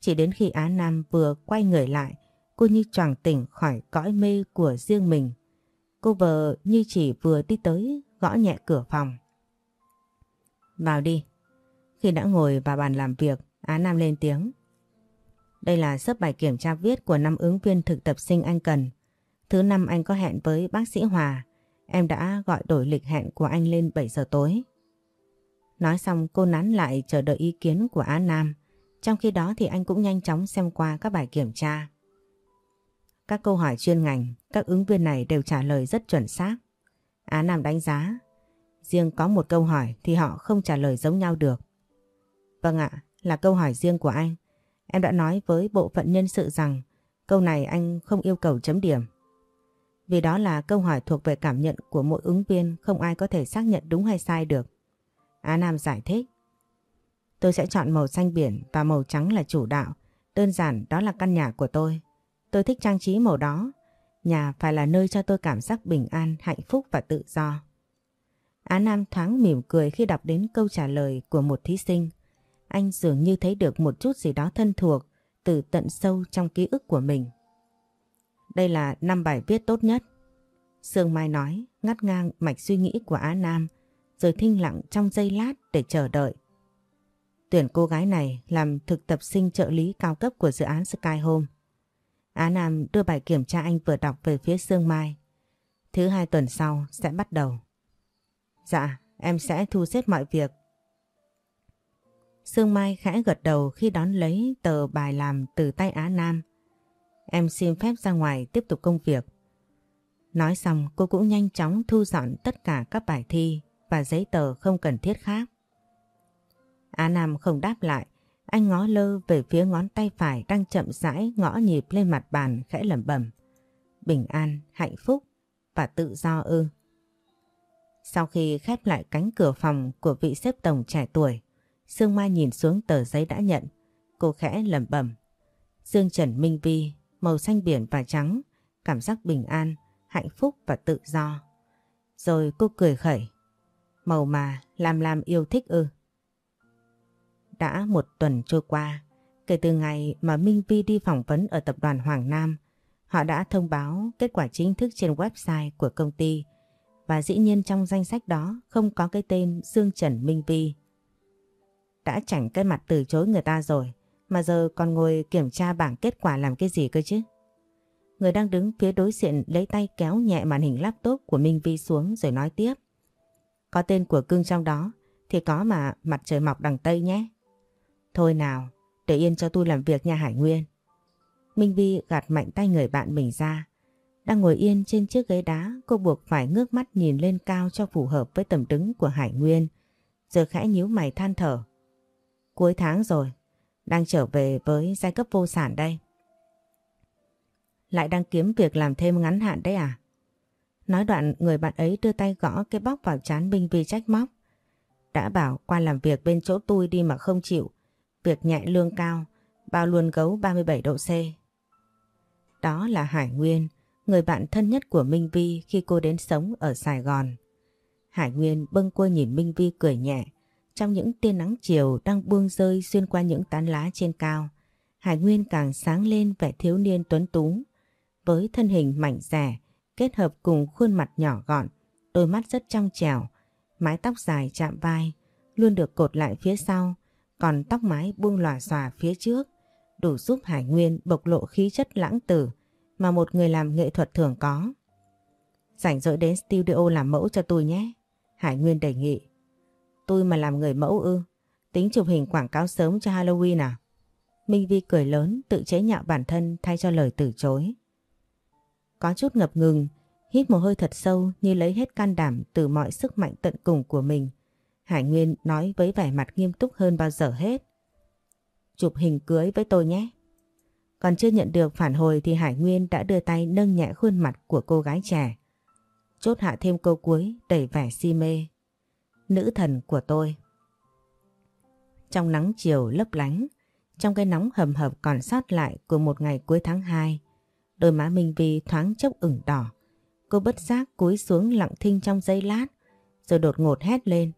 Chỉ đến khi Á Nam vừa quay người lại, cô như choàng tỉnh khỏi cõi mê của riêng mình. Cô vợ như chỉ vừa đi tới gõ nhẹ cửa phòng. Vào đi. Khi đã ngồi vào bàn làm việc, Á Nam lên tiếng. Đây là sấp bài kiểm tra viết của năm ứng viên thực tập sinh anh cần. Thứ năm anh có hẹn với bác sĩ Hòa. Em đã gọi đổi lịch hẹn của anh lên 7 giờ tối. Nói xong cô nán lại chờ đợi ý kiến của Á Nam. Trong khi đó thì anh cũng nhanh chóng xem qua các bài kiểm tra. Các câu hỏi chuyên ngành, các ứng viên này đều trả lời rất chuẩn xác. Á Nam đánh giá. Riêng có một câu hỏi thì họ không trả lời giống nhau được. Vâng ạ, là câu hỏi riêng của anh. Em đã nói với bộ phận nhân sự rằng câu này anh không yêu cầu chấm điểm. Vì đó là câu hỏi thuộc về cảm nhận của mỗi ứng viên không ai có thể xác nhận đúng hay sai được. Á Nam giải thích. Tôi sẽ chọn màu xanh biển và màu trắng là chủ đạo. Đơn giản đó là căn nhà của tôi. Tôi thích trang trí màu đó. Nhà phải là nơi cho tôi cảm giác bình an, hạnh phúc và tự do. Á Nam thoáng mỉm cười khi đọc đến câu trả lời của một thí sinh anh dường như thấy được một chút gì đó thân thuộc từ tận sâu trong ký ức của mình. Đây là năm bài viết tốt nhất. Sương Mai nói, ngắt ngang mạch suy nghĩ của Á Nam, rồi thinh lặng trong giây lát để chờ đợi. Tuyển cô gái này làm thực tập sinh trợ lý cao cấp của dự án Sky Home. Á Nam đưa bài kiểm tra anh vừa đọc về phía Sương Mai. Thứ hai tuần sau sẽ bắt đầu. Dạ, em sẽ thu xếp mọi việc Sương Mai khẽ gật đầu khi đón lấy tờ bài làm từ tay Á Nam. Em xin phép ra ngoài tiếp tục công việc. Nói xong cô cũng nhanh chóng thu dọn tất cả các bài thi và giấy tờ không cần thiết khác. Á Nam không đáp lại, anh ngó lơ về phía ngón tay phải đang chậm rãi ngõ nhịp lên mặt bàn khẽ lẩm bẩm. Bình an, hạnh phúc và tự do ư. Sau khi khép lại cánh cửa phòng của vị xếp tổng trẻ tuổi, Sương Mai nhìn xuống tờ giấy đã nhận. Cô khẽ lẩm bẩm. Dương Trần Minh Vi, màu xanh biển và trắng, cảm giác bình an, hạnh phúc và tự do. Rồi cô cười khẩy. Màu mà làm làm yêu thích ư. Đã một tuần trôi qua, kể từ ngày mà Minh Vi đi phỏng vấn ở tập đoàn Hoàng Nam, họ đã thông báo kết quả chính thức trên website của công ty và dĩ nhiên trong danh sách đó không có cái tên Dương Trần Minh Vi. Đã chảnh cái mặt từ chối người ta rồi mà giờ còn ngồi kiểm tra bảng kết quả làm cái gì cơ chứ? Người đang đứng phía đối diện lấy tay kéo nhẹ màn hình laptop của Minh Vi xuống rồi nói tiếp. Có tên của cưng trong đó thì có mà mặt trời mọc đằng Tây nhé. Thôi nào, để yên cho tôi làm việc nha Hải Nguyên. Minh Vi gạt mạnh tay người bạn mình ra. Đang ngồi yên trên chiếc ghế đá, cô buộc phải ngước mắt nhìn lên cao cho phù hợp với tầm đứng của Hải Nguyên. Giờ khẽ nhíu mày than thở. Cuối tháng rồi, đang trở về với giai cấp vô sản đây. Lại đang kiếm việc làm thêm ngắn hạn đấy à? Nói đoạn người bạn ấy đưa tay gõ cái bóc vào chán Minh Vi trách móc. Đã bảo qua làm việc bên chỗ tôi đi mà không chịu. Việc nhẹ lương cao, bao luôn gấu 37 độ C. Đó là Hải Nguyên, người bạn thân nhất của Minh Vi khi cô đến sống ở Sài Gòn. Hải Nguyên bâng quơ nhìn Minh Vi cười nhẹ, trong những tia nắng chiều đang buông rơi xuyên qua những tán lá trên cao, Hải Nguyên càng sáng lên vẻ thiếu niên tuấn tú. Với thân hình mảnh rẻ, kết hợp cùng khuôn mặt nhỏ gọn, đôi mắt rất trong trẻo, mái tóc dài chạm vai, luôn được cột lại phía sau, còn tóc mái buông lòa xòa phía trước, đủ giúp Hải Nguyên bộc lộ khí chất lãng tử mà một người làm nghệ thuật thường có. Rảnh rỗi đến studio làm mẫu cho tôi nhé. Hải Nguyên đề nghị. Tôi mà làm người mẫu ư? Tính chụp hình quảng cáo sớm cho Halloween à? Minh Vi cười lớn tự chế nhạo bản thân thay cho lời từ chối. Có chút ngập ngừng, hít một hơi thật sâu như lấy hết can đảm từ mọi sức mạnh tận cùng của mình. Hải Nguyên nói với vẻ mặt nghiêm túc hơn bao giờ hết. chụp hình cưới với tôi nhé. Còn chưa nhận được phản hồi thì Hải Nguyên đã đưa tay nâng nhẹ khuôn mặt của cô gái trẻ. Chốt hạ thêm câu cuối đầy vẻ si mê. Nữ thần của tôi. Trong nắng chiều lấp lánh, trong cái nóng hầm hập còn sót lại của một ngày cuối tháng 2, đôi má Minh Vi thoáng chốc ửng đỏ. Cô bất giác cúi xuống lặng thinh trong giây lát, rồi đột ngột hét lên.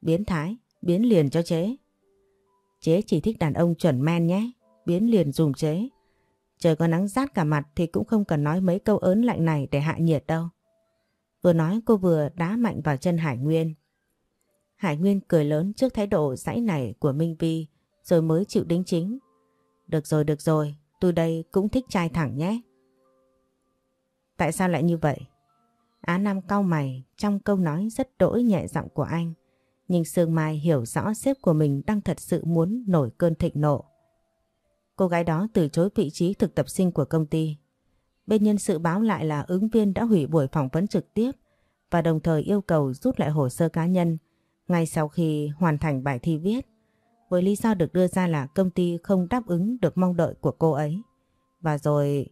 Biến thái, biến liền cho chế. Chế chỉ thích đàn ông chuẩn men nhé, biến liền dùng chế. Trời có nắng rát cả mặt thì cũng không cần nói mấy câu ớn lạnh này để hạ nhiệt đâu. Vừa nói cô vừa đá mạnh vào chân Hải Nguyên. Hải Nguyên cười lớn trước thái độ dãy này của Minh Vi rồi mới chịu đính chính. Được rồi, được rồi, tôi đây cũng thích trai thẳng nhé. Tại sao lại như vậy? Á Nam cau mày trong câu nói rất đỗi nhẹ giọng của anh. Nhưng Sương Mai hiểu rõ sếp của mình đang thật sự muốn nổi cơn thịnh nộ. Cô gái đó từ chối vị trí thực tập sinh của công ty. Bên nhân sự báo lại là ứng viên đã hủy buổi phỏng vấn trực tiếp và đồng thời yêu cầu rút lại hồ sơ cá nhân ngay sau khi hoàn thành bài thi viết. Với lý do được đưa ra là công ty không đáp ứng được mong đợi của cô ấy. Và rồi,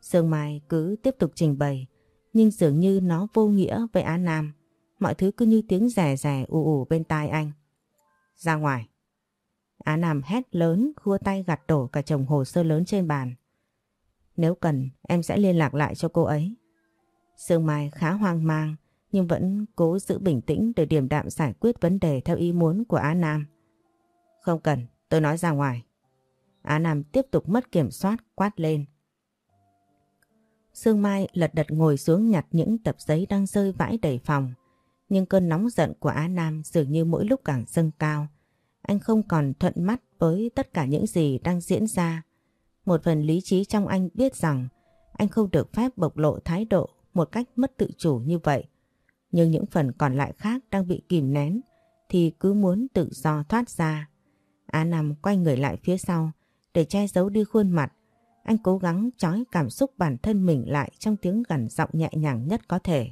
Sương Mai cứ tiếp tục trình bày, nhưng dường như nó vô nghĩa với Á Nam. Mọi thứ cứ như tiếng rè rè ù ù bên tai anh. Ra ngoài. Á Nam hét lớn, khua tay gạt đổ cả chồng hồ sơ lớn trên bàn. Nếu cần, em sẽ liên lạc lại cho cô ấy. Sương Mai khá hoang mang nhưng vẫn cố giữ bình tĩnh để điềm đạm giải quyết vấn đề theo ý muốn của Á Nam. Không cần, tôi nói ra ngoài. Á Nam tiếp tục mất kiểm soát quát lên. Sương Mai lật đật ngồi xuống nhặt những tập giấy đang rơi vãi đầy phòng. Nhưng cơn nóng giận của Á Nam dường như mỗi lúc càng dâng cao. Anh không còn thuận mắt với tất cả những gì đang diễn ra. Một phần lý trí trong anh biết rằng anh không được phép bộc lộ thái độ một cách mất tự chủ như vậy. Nhưng những phần còn lại khác đang bị kìm nén, thì cứ muốn tự do thoát ra. Á Nam quay người lại phía sau, để che giấu đi khuôn mặt. Anh cố gắng trói cảm xúc bản thân mình lại trong tiếng gằn giọng nhẹ nhàng nhất có thể.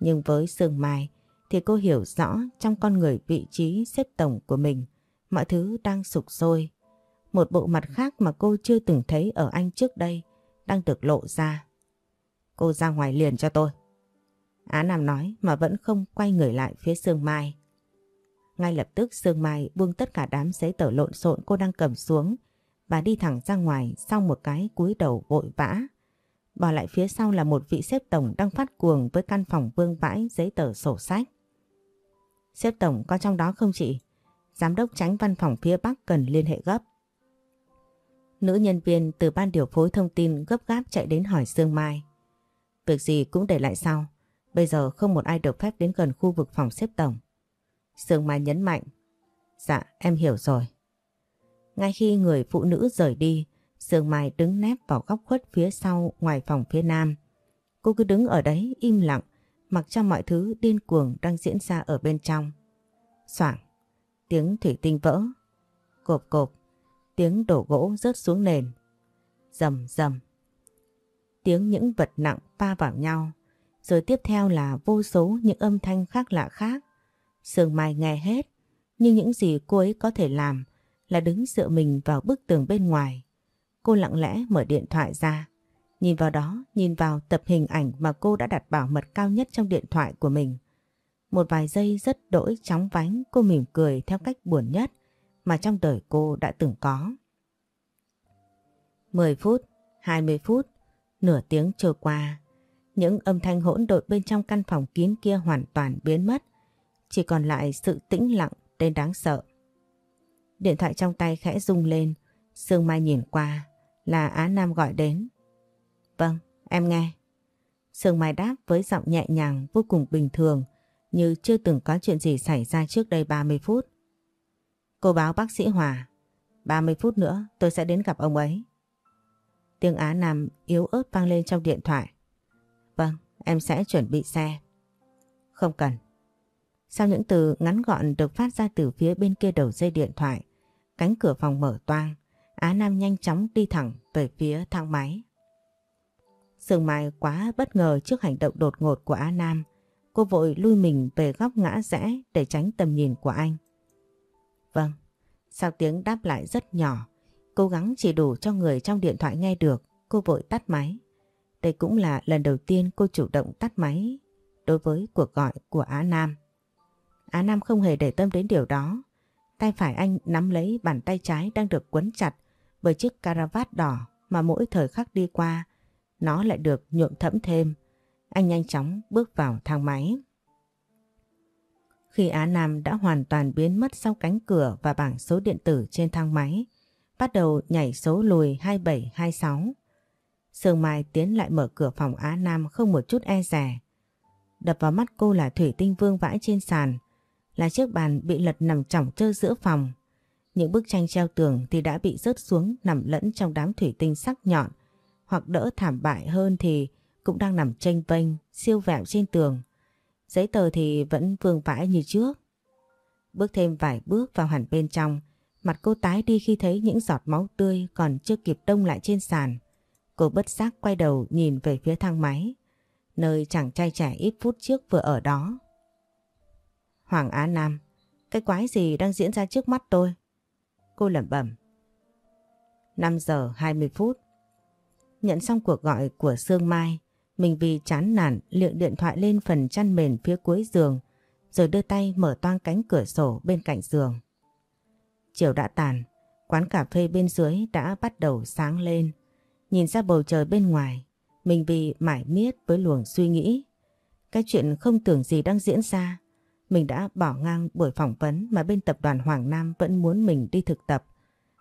Nhưng với Sương Mai, thì cô hiểu rõ trong con người vị trí xếp tổng của mình, mọi thứ đang sụp sôi. Một bộ mặt khác mà cô chưa từng thấy ở anh trước đây đang được lộ ra. Cô ra ngoài liền cho tôi. Á Nam nói mà vẫn không quay người lại phía Sương Mai. Ngay lập tức Sương Mai buông tất cả đám giấy tờ lộn xộn cô đang cầm xuống và đi thẳng ra ngoài sau một cái cúi đầu vội vã. Bỏ lại phía sau là một vị xếp tổng đang phát cuồng với căn phòng vương vãi giấy tờ sổ sách. Xếp tổng có trong đó không chị? Giám đốc tránh văn phòng phía Bắc cần liên hệ gấp. Nữ nhân viên từ ban điều phối thông tin gấp gáp chạy đến hỏi Sương Mai. Việc gì cũng để lại sau. Bây giờ không một ai được phép đến gần khu vực phòng xếp tổng. Sương Mai nhấn mạnh. Dạ em hiểu rồi. Ngay khi người phụ nữ rời đi, Sương Mai đứng nép vào góc khuất phía sau ngoài phòng phía nam. Cô cứ đứng ở đấy im lặng, mặc cho mọi thứ điên cuồng đang diễn ra ở bên trong. Soảng, tiếng thủy tinh vỡ, cộp cộp, tiếng đổ gỗ rớt xuống nền. Rầm rầm. Tiếng những vật nặng va vào nhau, rồi tiếp theo là vô số những âm thanh khác lạ khác. Sương Mai nghe hết, nhưng những gì cô ấy có thể làm là đứng dựa mình vào bức tường bên ngoài. Cô lặng lẽ mở điện thoại ra, nhìn vào đó, nhìn vào tập hình ảnh mà cô đã đặt bảo mật cao nhất trong điện thoại của mình. Một vài giây rất đỗi chóng vánh cô mỉm cười theo cách buồn nhất mà trong đời cô đã từng có. 10 phút, 20 phút, nửa tiếng trôi qua, những âm thanh hỗn độn bên trong căn phòng kín kia hoàn toàn biến mất, chỉ còn lại sự tĩnh lặng đến đáng sợ. Điện thoại trong tay khẽ rung lên, Sương Mai nhìn qua, là Á Nam gọi đến. Vâng, em nghe. Sương Mai đáp với giọng nhẹ nhàng vô cùng bình thường, như chưa từng có chuyện gì xảy ra trước đây 30 phút. Cô báo bác sĩ Hòa, 30 phút nữa tôi sẽ đến gặp ông ấy. Tiếng Á Nam yếu ớt vang lên trong điện thoại. Vâng, em sẽ chuẩn bị xe. Không cần. Sau những từ ngắn gọn được phát ra từ phía bên kia đầu dây điện thoại, cánh cửa phòng mở toang, Á Nam nhanh chóng đi thẳng về phía thang máy. Sương Mai quá bất ngờ trước hành động đột ngột của Á Nam. Cô vội lui mình về góc ngã rẽ để tránh tầm nhìn của anh. Vâng, Sau tiếng đáp lại rất nhỏ, cố gắng chỉ đủ cho người trong điện thoại nghe được, cô vội tắt máy. Đây cũng là lần đầu tiên cô chủ động tắt máy đối với cuộc gọi của Á Nam. Á Nam không hề để tâm đến điều đó. Tay phải anh nắm lấy bàn tay trái đang được quấn chặt bởi chiếc caravat đỏ mà mỗi thời khắc đi qua, nó lại được nhuộm thẫm thêm. Anh nhanh chóng bước vào thang máy. Khi Á Nam đã hoàn toàn biến mất sau cánh cửa và bảng số điện tử trên thang máy, bắt đầu nhảy số lùi 2726. Sương Mai tiến lại mở cửa phòng Á Nam không một chút e rẻ. Đập vào mắt cô là thủy tinh vương vãi trên sàn, là chiếc bàn bị lật nằm chỏng trơ giữa phòng. Những bức tranh treo tường thì đã bị rớt xuống nằm lẫn trong đám thủy tinh sắc nhọn, hoặc đỡ thảm bại hơn thì cũng đang nằm tranh vênh, siêu vẹo trên tường. Giấy tờ thì vẫn vương vãi như trước. Bước thêm vài bước vào hẳn bên trong, mặt cô tái đi khi thấy những giọt máu tươi còn chưa kịp đông lại trên sàn. Cô bất giác quay đầu nhìn về phía thang máy, nơi chàng trai trẻ ít phút trước vừa ở đó. Hoàng Á Nam, cái quái gì đang diễn ra trước mắt tôi? Cô lẩm bẩm. 5 giờ 20 phút. Nhận xong cuộc gọi của Sương Mai, mình vì chán nản liệng điện thoại lên phần chăn mền phía cuối giường rồi đưa tay mở toang cánh cửa sổ bên cạnh giường. Chiều đã tàn, quán cà phê bên dưới đã bắt đầu sáng lên. Nhìn ra bầu trời bên ngoài, mình vì mải miết với luồng suy nghĩ. Cái chuyện không tưởng gì đang diễn ra, mình đã bỏ ngang buổi phỏng vấn mà bên tập đoàn Hoàng Nam vẫn muốn mình đi thực tập.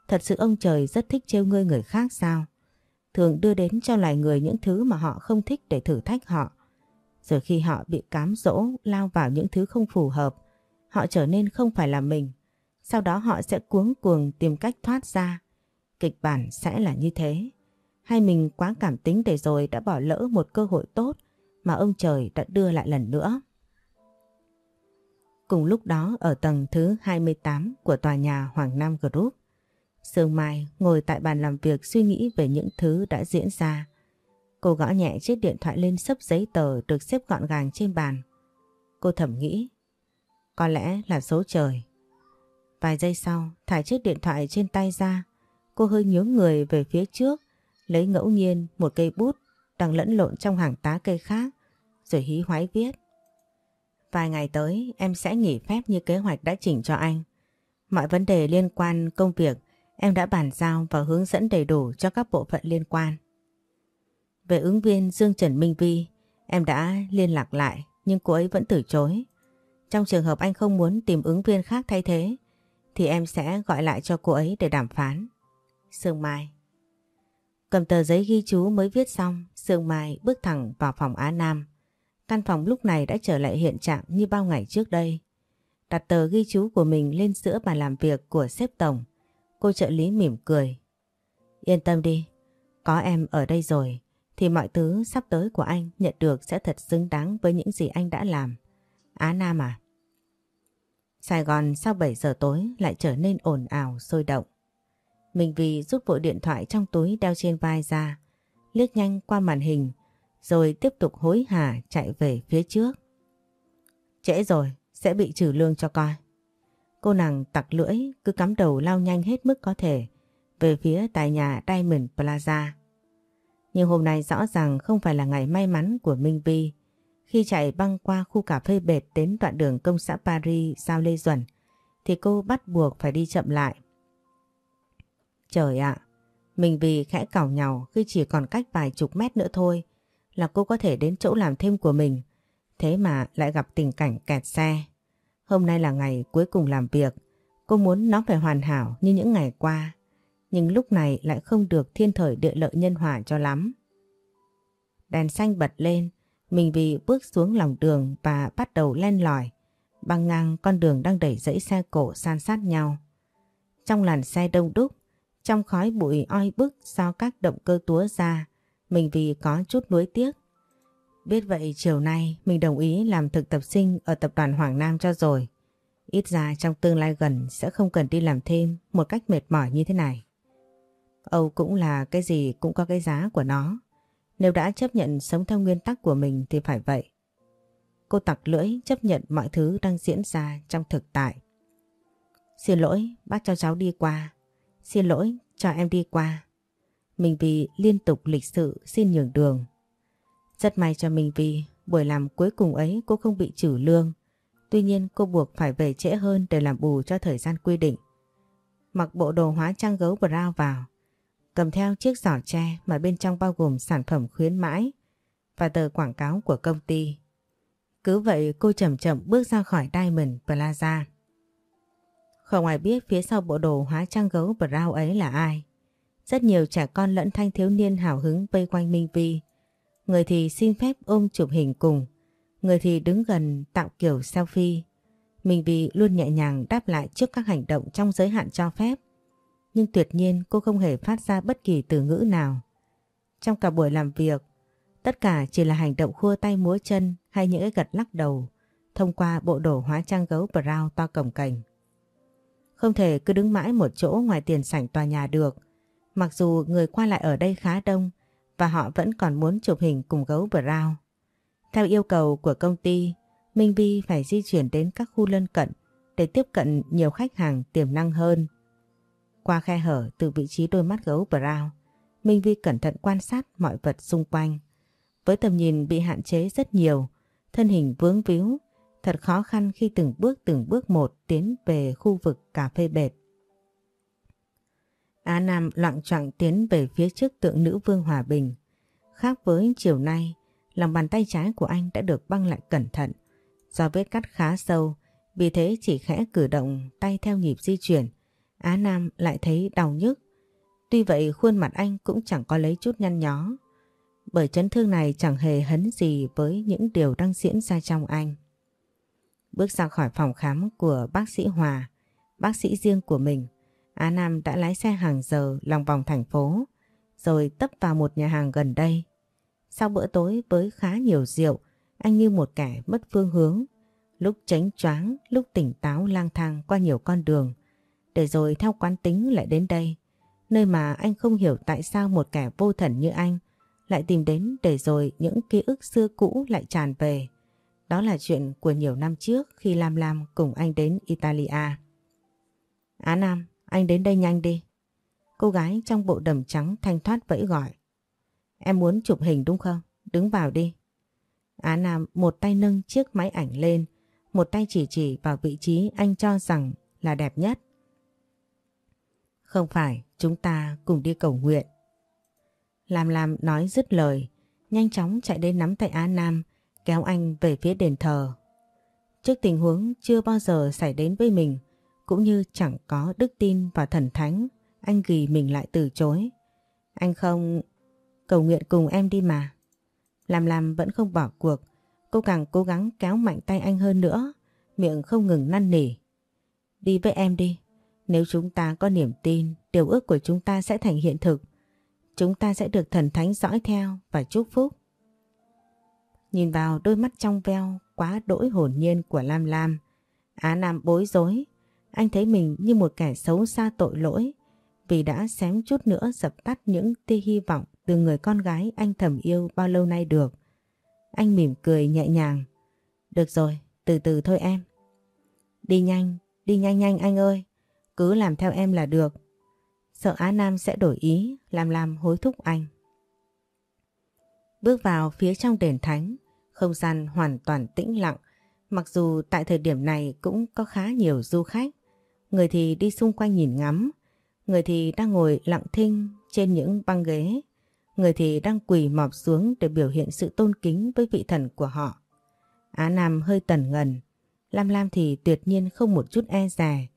Thật sự ông trời rất thích trêu ngươi người khác sao? Thường đưa đến cho loài người những thứ mà họ không thích để thử thách họ. Rồi khi họ bị cám dỗ lao vào những thứ không phù hợp, họ trở nên không phải là mình. Sau đó họ sẽ cuống cuồng tìm cách thoát ra. Kịch bản sẽ là như thế. Hay mình quá cảm tính để rồi đã bỏ lỡ một cơ hội tốt mà ông trời đã đưa lại lần nữa. Cùng lúc đó ở tầng thứ 28 của tòa nhà Hoàng Nam Group, Sương Mai ngồi tại bàn làm việc suy nghĩ về những thứ đã diễn ra. Cô gõ nhẹ chiếc điện thoại lên sấp giấy tờ được xếp gọn gàng trên bàn. Cô thầm nghĩ, có lẽ là số trời. Vài giây sau, thả chiếc điện thoại trên tay ra, cô hơi nhướng người về phía trước, lấy ngẫu nhiên một cây bút đang lẫn lộn trong hàng tá cây khác, rồi hí hoái viết. Vài ngày tới em sẽ nghỉ phép như kế hoạch đã chỉnh cho anh. Mọi vấn đề liên quan công việc em đã bàn giao và hướng dẫn đầy đủ cho các bộ phận liên quan. Về ứng viên Dương Trần Minh Vi, em đã liên lạc lại nhưng cô ấy vẫn từ chối. Trong trường hợp anh không muốn tìm ứng viên khác thay thế thì em sẽ gọi lại cho cô ấy để đàm phán. Sương Mai Cầm tờ giấy ghi chú mới viết xong, Sương Mai bước thẳng vào phòng Á Nam. Căn phòng lúc này đã trở lại hiện trạng như bao ngày trước đây. Đặt tờ ghi chú của mình lên giữa bàn làm việc của sếp tổng. Cô trợ lý mỉm cười. Yên tâm đi, có em ở đây rồi thì mọi thứ sắp tới của anh nhận được sẽ thật xứng đáng với những gì anh đã làm. Á Nam à? Sài Gòn sau 7 giờ tối lại trở nên ồn ào, sôi động. Mình vì rút vội điện thoại trong túi đeo trên vai ra, liếc nhanh qua màn hình rồi tiếp tục hối hả chạy về phía trước. Trễ rồi, sẽ bị trừ lương cho coi. Cô nàng tặc lưỡi cứ cắm đầu lao nhanh hết mức có thể về phía tại nhà Diamond Plaza. Nhưng hôm nay rõ ràng không phải là ngày may mắn của Minh Vi. Khi chạy băng qua khu cà phê bệt đến đoạn đường công xã Paris giao Lê Duẩn thì cô bắt buộc phải đi chậm lại. Trời ạ, mình vì khẽ cào nhau khi chỉ còn cách vài chục mét nữa thôi là cô có thể đến chỗ làm thêm của mình. Thế mà lại gặp tình cảnh kẹt xe. Hôm nay là ngày cuối cùng làm việc. Cô muốn nó phải hoàn hảo như những ngày qua. Nhưng lúc này lại không được thiên thời địa lợi nhân hòa cho lắm. Đèn xanh bật lên. Mình vì bước xuống lòng đường và bắt đầu len lỏi. Băng ngang con đường đang đẩy dãy xe cổ san sát nhau. Trong làn xe đông đúc, trong khói bụi oi bức do các động cơ túa ra, mình vì có chút nuối tiếc. Biết vậy chiều nay mình đồng ý làm thực tập sinh ở tập đoàn Hoàng Nam cho rồi. Ít ra trong tương lai gần sẽ không cần đi làm thêm một cách mệt mỏi như thế này. Âu cũng là cái gì cũng có cái giá của nó. Nếu đã chấp nhận sống theo nguyên tắc của mình thì phải vậy. Cô tặc lưỡi chấp nhận mọi thứ đang diễn ra trong thực tại. Xin lỗi, bác cho cháu đi qua. Xin lỗi, cho em đi qua. Minh Vi liên tục lịch sự xin nhường đường. Rất may cho Minh Vi, buổi làm cuối cùng ấy cô không bị trừ lương. Tuy nhiên cô buộc phải về trễ hơn để làm bù cho thời gian quy định. Mặc bộ đồ hóa trang gấu brown vào, cầm theo chiếc giỏ tre mà bên trong bao gồm sản phẩm khuyến mãi và tờ quảng cáo của công ty. Cứ vậy cô chậm chậm bước ra khỏi Diamond Plaza. Không ai biết phía sau bộ đồ hóa trang gấu brown ấy là ai. Rất nhiều trẻ con lẫn thanh thiếu niên hào hứng vây quanh Minh Vi. Người thì xin phép ôm chụp hình cùng, người thì đứng gần tạo kiểu selfie. Minh Vi luôn nhẹ nhàng đáp lại trước các hành động trong giới hạn cho phép. Nhưng tuyệt nhiên cô không hề phát ra bất kỳ từ ngữ nào. Trong cả buổi làm việc, tất cả chỉ là hành động khua tay múa chân hay những cái gật lắc đầu thông qua bộ đồ hóa trang gấu brown to cổng cành. Không thể cứ đứng mãi một chỗ ngoài tiền sảnh tòa nhà được. Mặc dù người qua lại ở đây khá đông và họ vẫn còn muốn chụp hình cùng gấu brown. Theo yêu cầu của công ty, Minh Vi phải di chuyển đến các khu lân cận để tiếp cận nhiều khách hàng tiềm năng hơn. Qua khe hở từ vị trí đôi mắt gấu brown, Minh Vi cẩn thận quan sát mọi vật xung quanh. Với tầm nhìn bị hạn chế rất nhiều, thân hình vướng víu, thật khó khăn khi từng bước từng bước một tiến về khu vực cà phê bệt. Á Nam loạn trọng tiến về phía trước tượng nữ vương Hòa Bình. Khác với chiều nay, lòng bàn tay trái của anh đã được băng lại cẩn thận. Do vết cắt khá sâu, vì thế chỉ khẽ cử động tay theo nhịp di chuyển, Á Nam lại thấy đau nhức. Tuy vậy khuôn mặt anh cũng chẳng có lấy chút nhăn nhó, bởi chấn thương này chẳng hề hấn gì với những điều đang diễn ra trong anh. Bước ra khỏi phòng khám của bác sĩ Hòa, bác sĩ riêng của mình, Á Nam đã lái xe hàng giờ lòng vòng thành phố, rồi tấp vào một nhà hàng gần đây. Sau bữa tối với khá nhiều rượu, anh như một kẻ mất phương hướng, lúc tránh choáng, lúc tỉnh táo lang thang qua nhiều con đường, để rồi theo quán tính lại đến đây, nơi mà anh không hiểu tại sao một kẻ vô thần như anh lại tìm đến để rồi những ký ức xưa cũ lại tràn về. Đó là chuyện của nhiều năm trước khi Lam Lam cùng anh đến Italia. Á Nam, anh đến đây nhanh đi. Cô gái trong bộ đầm trắng thanh thoát vẫy gọi. Em muốn chụp hình đúng không? Đứng vào đi. Á Nam một tay nâng chiếc máy ảnh lên, một tay chỉ chỉ vào vị trí anh cho rằng là đẹp nhất. Không phải, chúng ta cùng đi cầu nguyện. Lam Lam nói dứt lời, nhanh chóng chạy đến nắm tay Á Nam, kéo anh về phía đền thờ. Trước tình huống chưa bao giờ xảy đến với mình, cũng như chẳng có đức tin và thần thánh, anh ghi mình lại từ chối. Anh không... cầu nguyện cùng em đi mà. làm làm vẫn không bỏ cuộc, cô càng cố gắng kéo mạnh tay anh hơn nữa, miệng không ngừng năn nỉ. Đi với em đi, nếu chúng ta có niềm tin, điều ước của chúng ta sẽ thành hiện thực. Chúng ta sẽ được thần thánh dõi theo và chúc phúc. Nhìn vào đôi mắt trong veo quá đỗi hồn nhiên của Lam Lam, Á Nam bối rối. Anh thấy mình như một kẻ xấu xa tội lỗi vì đã xém chút nữa dập tắt những tia hy vọng từ người con gái anh thầm yêu bao lâu nay được. Anh mỉm cười nhẹ nhàng. Được rồi, từ từ thôi em. Đi nhanh, đi nhanh nhanh anh ơi. Cứ làm theo em là được. Sợ Á Nam sẽ đổi ý, làm làm hối thúc anh. Bước vào phía trong đền thánh, không gian hoàn toàn tĩnh lặng, mặc dù tại thời điểm này cũng có khá nhiều du khách. Người thì đi xung quanh nhìn ngắm, người thì đang ngồi lặng thinh trên những băng ghế, người thì đang quỳ mọp xuống để biểu hiện sự tôn kính với vị thần của họ. Á Nam hơi tần ngần, Lam Lam thì tuyệt nhiên không một chút e dè,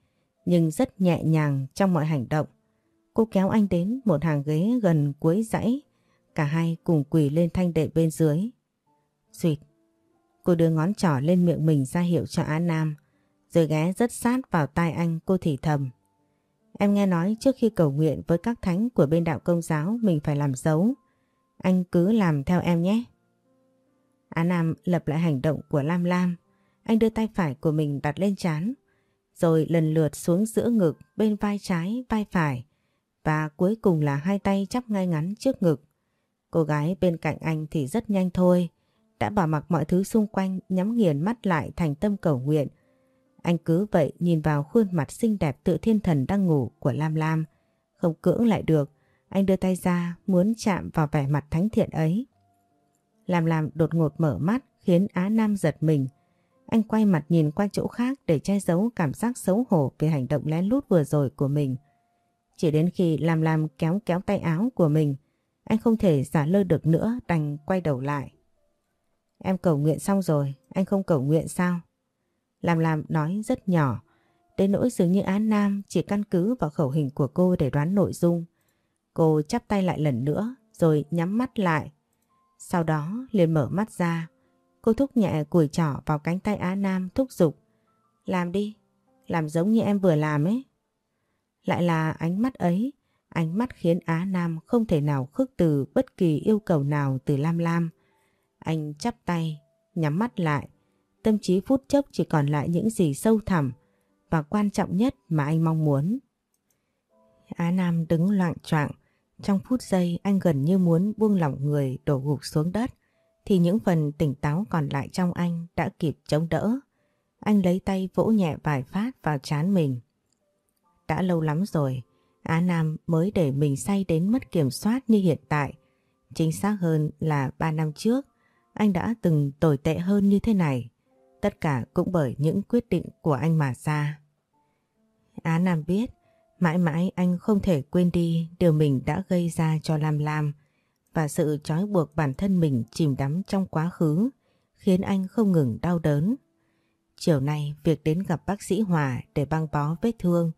nhưng rất nhẹ nhàng trong mọi hành động. Cô kéo anh đến một hàng ghế gần cuối dãy, cả hai cùng quỳ lên thanh đệ bên dưới. Xuyệt, cô đưa ngón trỏ lên miệng mình ra hiệu cho Á Nam, rồi ghé rất sát vào tai anh cô thì thầm. Em nghe nói trước khi cầu nguyện với các thánh của bên đạo công giáo mình phải làm dấu. Anh cứ làm theo em nhé. Á Nam lập lại hành động của Lam Lam. Anh đưa tay phải của mình đặt lên chán, rồi lần lượt xuống giữa ngực bên vai trái, vai phải và cuối cùng là hai tay chắp ngay ngắn trước ngực. Cô gái bên cạnh anh thì rất nhanh thôi, đã bỏ mặc mọi thứ xung quanh nhắm nghiền mắt lại thành tâm cầu nguyện. Anh cứ vậy nhìn vào khuôn mặt xinh đẹp tự thiên thần đang ngủ của Lam Lam. Không cưỡng lại được, anh đưa tay ra muốn chạm vào vẻ mặt thánh thiện ấy. Lam Lam đột ngột mở mắt khiến Á Nam giật mình. Anh quay mặt nhìn qua chỗ khác để che giấu cảm giác xấu hổ về hành động lén lút vừa rồi của mình. Chỉ đến khi Lam Lam kéo kéo tay áo của mình, anh không thể giả lơ được nữa đành quay đầu lại. Em cầu nguyện xong rồi, anh không cầu nguyện sao? làm làm nói rất nhỏ, đến nỗi dường như Á Nam chỉ căn cứ vào khẩu hình của cô để đoán nội dung. Cô chắp tay lại lần nữa rồi nhắm mắt lại. Sau đó liền mở mắt ra, cô thúc nhẹ cùi trỏ vào cánh tay Á Nam thúc giục. Làm đi, làm giống như em vừa làm ấy. Lại là ánh mắt ấy, ánh mắt khiến Á Nam không thể nào khước từ bất kỳ yêu cầu nào từ Lam Lam. Anh chắp tay, nhắm mắt lại, tâm trí phút chốc chỉ còn lại những gì sâu thẳm và quan trọng nhất mà anh mong muốn. Á Nam đứng loạn choạng, trong phút giây anh gần như muốn buông lỏng người đổ gục xuống đất thì những phần tỉnh táo còn lại trong anh đã kịp chống đỡ. Anh lấy tay vỗ nhẹ vài phát vào chán mình. Đã lâu lắm rồi, Á Nam mới để mình say đến mất kiểm soát như hiện tại. Chính xác hơn là 3 năm trước, anh đã từng tồi tệ hơn như thế này. Tất cả cũng bởi những quyết định của anh mà ra. Á Nam biết, mãi mãi anh không thể quên đi điều mình đã gây ra cho Lam Lam và sự trói buộc bản thân mình chìm đắm trong quá khứ khiến anh không ngừng đau đớn. Chiều nay việc đến gặp bác sĩ Hòa để băng bó vết thương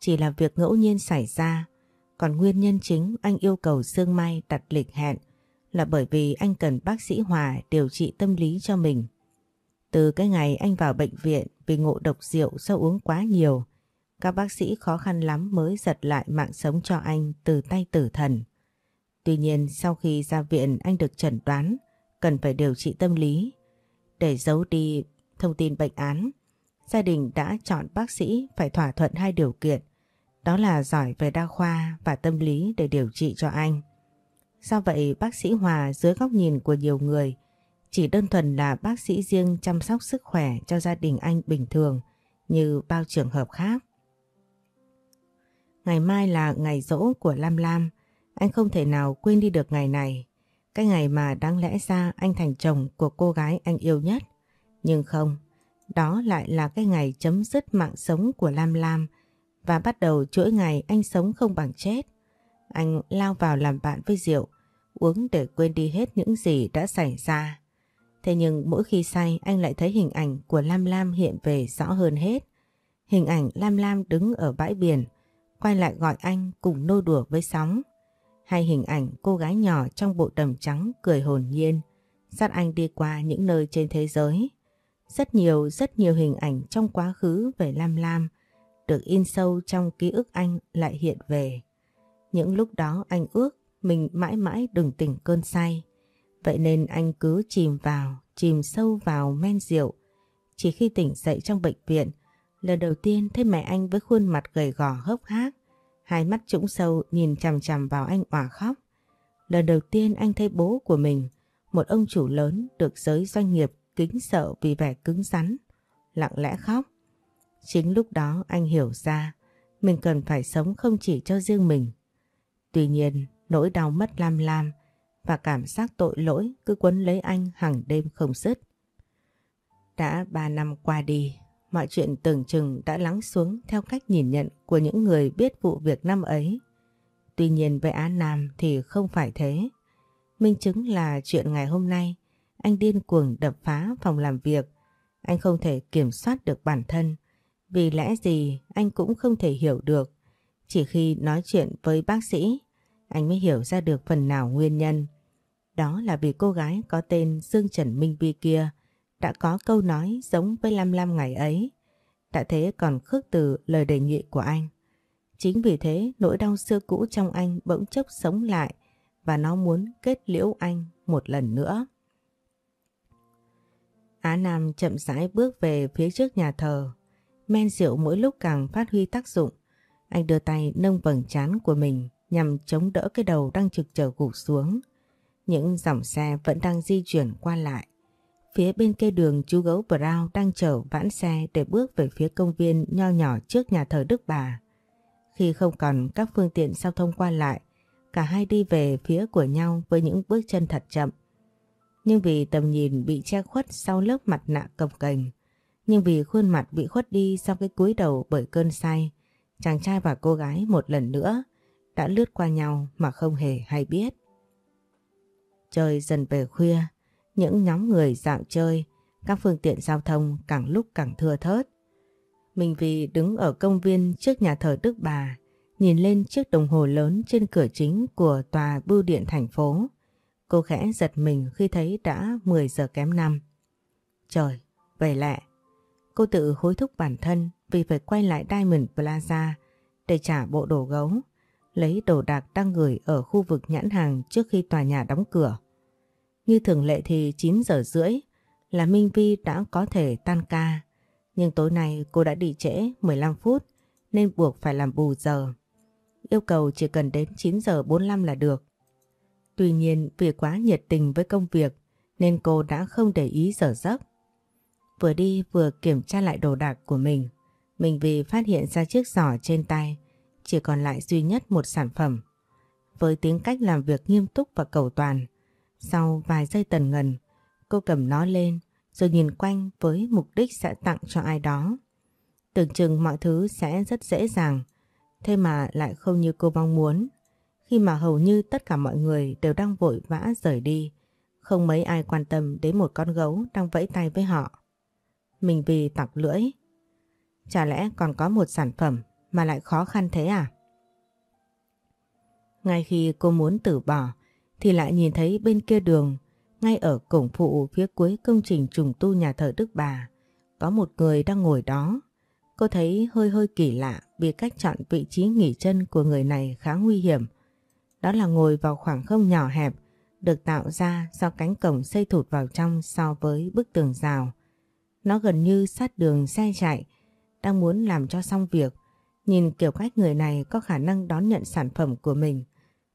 chỉ là việc ngẫu nhiên xảy ra, còn nguyên nhân chính anh yêu cầu Sương Mai đặt lịch hẹn là bởi vì anh cần bác sĩ Hòa điều trị tâm lý cho mình. Từ cái ngày anh vào bệnh viện vì ngộ độc rượu do uống quá nhiều, các bác sĩ khó khăn lắm mới giật lại mạng sống cho anh từ tay tử thần. Tuy nhiên sau khi ra viện anh được chẩn đoán cần phải điều trị tâm lý. Để giấu đi thông tin bệnh án, gia đình đã chọn bác sĩ phải thỏa thuận hai điều kiện đó là giỏi về đa khoa và tâm lý để điều trị cho anh. Sao vậy bác sĩ Hòa dưới góc nhìn của nhiều người chỉ đơn thuần là bác sĩ riêng chăm sóc sức khỏe cho gia đình anh bình thường như bao trường hợp khác. Ngày mai là ngày rỗ của Lam Lam, anh không thể nào quên đi được ngày này. Cái ngày mà đáng lẽ ra anh thành chồng của cô gái anh yêu nhất. Nhưng không, đó lại là cái ngày chấm dứt mạng sống của Lam Lam và bắt đầu chuỗi ngày anh sống không bằng chết. Anh lao vào làm bạn với Diệu, uống để quên đi hết những gì đã xảy ra. Thế nhưng mỗi khi say anh lại thấy hình ảnh của Lam Lam hiện về rõ hơn hết. Hình ảnh Lam Lam đứng ở bãi biển, quay lại gọi anh cùng nô đùa với sóng. Hay hình ảnh cô gái nhỏ trong bộ đầm trắng cười hồn nhiên, dắt anh đi qua những nơi trên thế giới. Rất nhiều, rất nhiều hình ảnh trong quá khứ về Lam Lam được in sâu trong ký ức anh lại hiện về. Những lúc đó anh ước mình mãi mãi đừng tỉnh cơn say. Vậy nên anh cứ chìm vào, chìm sâu vào men rượu. Chỉ khi tỉnh dậy trong bệnh viện, lần đầu tiên thấy mẹ anh với khuôn mặt gầy gò hốc hác, hai mắt trũng sâu nhìn chằm chằm vào anh òa khóc. Lần đầu tiên anh thấy bố của mình, một ông chủ lớn được giới doanh nghiệp kính sợ vì vẻ cứng rắn, lặng lẽ khóc. Chính lúc đó anh hiểu ra mình cần phải sống không chỉ cho riêng mình. Tuy nhiên, nỗi đau mất lam lam và cảm giác tội lỗi cứ quấn lấy anh hàng đêm không dứt. Đã ba năm qua đi, mọi chuyện tưởng chừng đã lắng xuống theo cách nhìn nhận của những người biết vụ việc năm ấy. Tuy nhiên với Á Nam thì không phải thế. Minh chứng là chuyện ngày hôm nay, anh điên cuồng đập phá phòng làm việc. Anh không thể kiểm soát được bản thân vì lẽ gì anh cũng không thể hiểu được. Chỉ khi nói chuyện với bác sĩ, anh mới hiểu ra được phần nào nguyên nhân. Đó là vì cô gái có tên Dương Trần Minh Vi kia đã có câu nói giống với Lam Lam ngày ấy. Đã thế còn khước từ lời đề nghị của anh. Chính vì thế, nỗi đau xưa cũ trong anh bỗng chốc sống lại và nó muốn kết liễu anh một lần nữa. Á Nam chậm rãi bước về phía trước nhà thờ Men rượu mỗi lúc càng phát huy tác dụng. Anh đưa tay nâng vầng trán của mình nhằm chống đỡ cái đầu đang trực chờ gục xuống. Những dòng xe vẫn đang di chuyển qua lại. Phía bên kia đường chú gấu Brown đang chở vãn xe để bước về phía công viên nho nhỏ trước nhà thờ Đức Bà. Khi không còn các phương tiện giao thông qua lại, cả hai đi về phía của nhau với những bước chân thật chậm. Nhưng vì tầm nhìn bị che khuất sau lớp mặt nạ cầm cành, nhưng vì khuôn mặt bị khuất đi sau cái cúi đầu bởi cơn say, chàng trai và cô gái một lần nữa đã lướt qua nhau mà không hề hay biết. Trời dần về khuya, những nhóm người dạo chơi, các phương tiện giao thông càng lúc càng thưa thớt. Mình vì đứng ở công viên trước nhà thờ Đức Bà, nhìn lên chiếc đồng hồ lớn trên cửa chính của tòa bưu điện thành phố. Cô khẽ giật mình khi thấy đã 10 giờ kém 5. Trời, về lẹ. Cô tự hối thúc bản thân vì phải quay lại Diamond Plaza để trả bộ đồ gấu, lấy đồ đạc đang gửi ở khu vực nhãn hàng trước khi tòa nhà đóng cửa. Như thường lệ thì 9 giờ rưỡi là Minh Vi đã có thể tan ca. Nhưng tối nay cô đã đi trễ 15 phút nên buộc phải làm bù giờ. Yêu cầu chỉ cần đến 9 giờ 45 là được. Tuy nhiên vì quá nhiệt tình với công việc nên cô đã không để ý giờ giấc. Vừa đi vừa kiểm tra lại đồ đạc của mình. Mình vì phát hiện ra chiếc giỏ trên tay chỉ còn lại duy nhất một sản phẩm. Với tính cách làm việc nghiêm túc và cầu toàn, sau vài giây tần ngần, cô cầm nó lên rồi nhìn quanh với mục đích sẽ tặng cho ai đó. Tưởng chừng mọi thứ sẽ rất dễ dàng, thế mà lại không như cô mong muốn. Khi mà hầu như tất cả mọi người đều đang vội vã rời đi, không mấy ai quan tâm đến một con gấu đang vẫy tay với họ. Mình vì tặc lưỡi. Chả lẽ còn có một sản phẩm mà lại khó khăn thế à? Ngay khi cô muốn từ bỏ, thì lại nhìn thấy bên kia đường, ngay ở cổng phụ phía cuối công trình trùng tu nhà thờ Đức Bà, có một người đang ngồi đó. Cô thấy hơi hơi kỳ lạ vì cách chọn vị trí nghỉ chân của người này khá nguy hiểm. Đó là ngồi vào khoảng không nhỏ hẹp, được tạo ra do cánh cổng xây thụt vào trong so với bức tường rào. Nó gần như sát đường xe chạy, đang muốn làm cho xong việc. Nhìn kiểu cách người này có khả năng đón nhận sản phẩm của mình.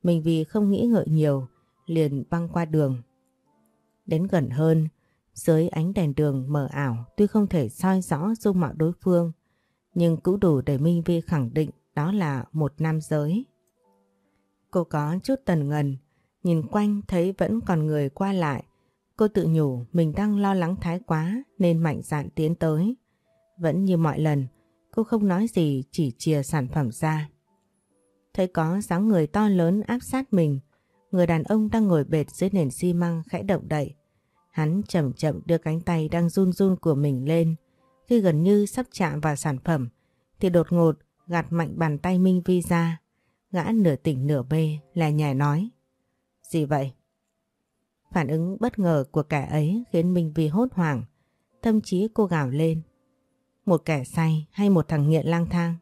Mình vì không nghĩ ngợi nhiều, liền băng qua đường. Đến gần hơn, dưới ánh đèn đường mờ ảo tuy không thể soi rõ dung mạo đối phương, nhưng cũng đủ để Minh Vi khẳng định đó là một nam giới. Cô có chút tần ngần, nhìn quanh thấy vẫn còn người qua lại. Cô tự nhủ mình đang lo lắng thái quá nên mạnh dạn tiến tới. Vẫn như mọi lần, cô không nói gì chỉ chia sản phẩm ra. Thấy có dáng người to lớn áp sát mình, Người đàn ông đang ngồi bệt dưới nền xi măng khẽ động đậy. Hắn chậm chậm đưa cánh tay đang run run của mình lên. Khi gần như sắp chạm vào sản phẩm thì đột ngột gạt mạnh bàn tay Minh Vi ra. Gã nửa tỉnh nửa bê là nhảy nói. Gì vậy? Phản ứng bất ngờ của kẻ ấy khiến Minh Vi hốt hoảng. Thậm chí cô gào lên. Một kẻ say hay một thằng nghiện lang thang?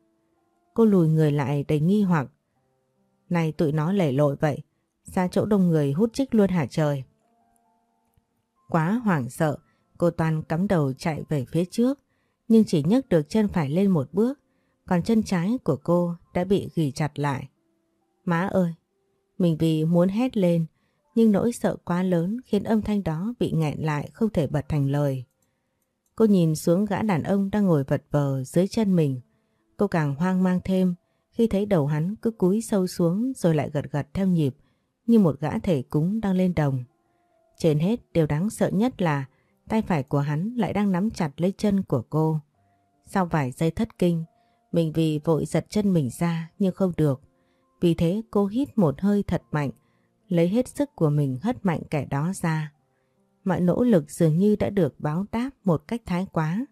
Cô lùi người lại đầy nghi hoặc. Này tụi nó lẻ lội vậy ra chỗ đông người hút chích luôn hả trời. Quá hoảng sợ, cô Toàn cắm đầu chạy về phía trước, nhưng chỉ nhấc được chân phải lên một bước, còn chân trái của cô đã bị ghi chặt lại. Má ơi! Mình vì muốn hét lên, nhưng nỗi sợ quá lớn khiến âm thanh đó bị nghẹn lại không thể bật thành lời. Cô nhìn xuống gã đàn ông đang ngồi vật vờ dưới chân mình. Cô càng hoang mang thêm khi thấy đầu hắn cứ cúi sâu xuống rồi lại gật gật theo nhịp như một gã thể cúng đang lên đồng. Trên hết điều đáng sợ nhất là tay phải của hắn lại đang nắm chặt lấy chân của cô. Sau vài giây thất kinh, mình vì vội giật chân mình ra nhưng không được. Vì thế cô hít một hơi thật mạnh, lấy hết sức của mình hất mạnh kẻ đó ra. Mọi nỗ lực dường như đã được báo đáp một cách thái quá.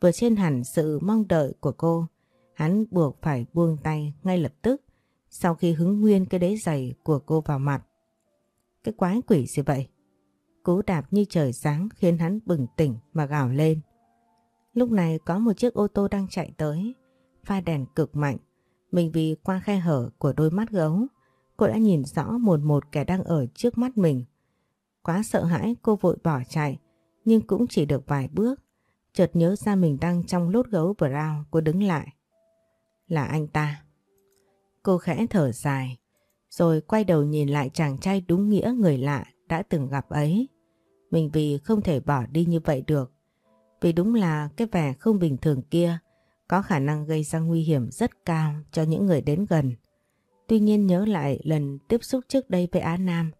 Vừa trên hẳn sự mong đợi của cô, hắn buộc phải buông tay ngay lập tức sau khi hứng nguyên cái đế giày của cô vào mặt. Cái quái quỷ gì vậy? Cú đạp như trời sáng khiến hắn bừng tỉnh mà gào lên. Lúc này có một chiếc ô tô đang chạy tới, pha đèn cực mạnh. Mình vì qua khe hở của đôi mắt gấu, cô đã nhìn rõ một một kẻ đang ở trước mắt mình. Quá sợ hãi cô vội bỏ chạy, nhưng cũng chỉ được vài bước. Chợt nhớ ra mình đang trong lốt gấu brown, cô đứng lại. Là anh ta. Cô khẽ thở dài, rồi quay đầu nhìn lại chàng trai đúng nghĩa người lạ đã từng gặp ấy. Mình vì không thể bỏ đi như vậy được. Vì đúng là cái vẻ không bình thường kia có khả năng gây ra nguy hiểm rất cao cho những người đến gần. Tuy nhiên nhớ lại lần tiếp xúc trước đây với Á Nam,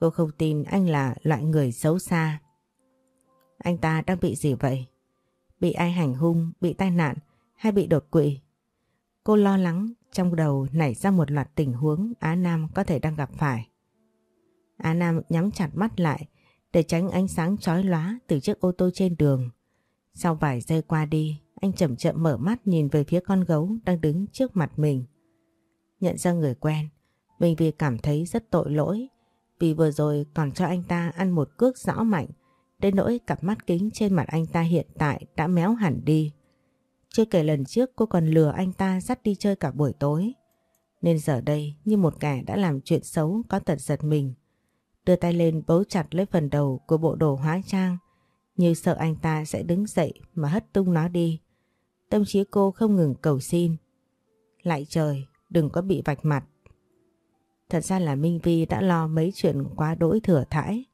cô không tin anh là loại người xấu xa. Anh ta đang bị gì vậy? Bị ai hành hung, bị tai nạn hay bị đột quỵ? Cô lo lắng trong đầu nảy ra một loạt tình huống Á Nam có thể đang gặp phải. Á Nam nhắm chặt mắt lại để tránh ánh sáng chói lóa từ chiếc ô tô trên đường. Sau vài giây qua đi, anh chậm chậm mở mắt nhìn về phía con gấu đang đứng trước mặt mình. Nhận ra người quen, mình vì cảm thấy rất tội lỗi vì vừa rồi còn cho anh ta ăn một cước rõ mạnh đến nỗi cặp mắt kính trên mặt anh ta hiện tại đã méo hẳn đi. Chưa kể lần trước cô còn lừa anh ta dắt đi chơi cả buổi tối. Nên giờ đây như một kẻ đã làm chuyện xấu có tật giật mình. Đưa tay lên bấu chặt lấy phần đầu của bộ đồ hóa trang như sợ anh ta sẽ đứng dậy mà hất tung nó đi. Tâm trí cô không ngừng cầu xin. Lại trời, đừng có bị vạch mặt. Thật ra là Minh Vi đã lo mấy chuyện quá đỗi thừa thãi.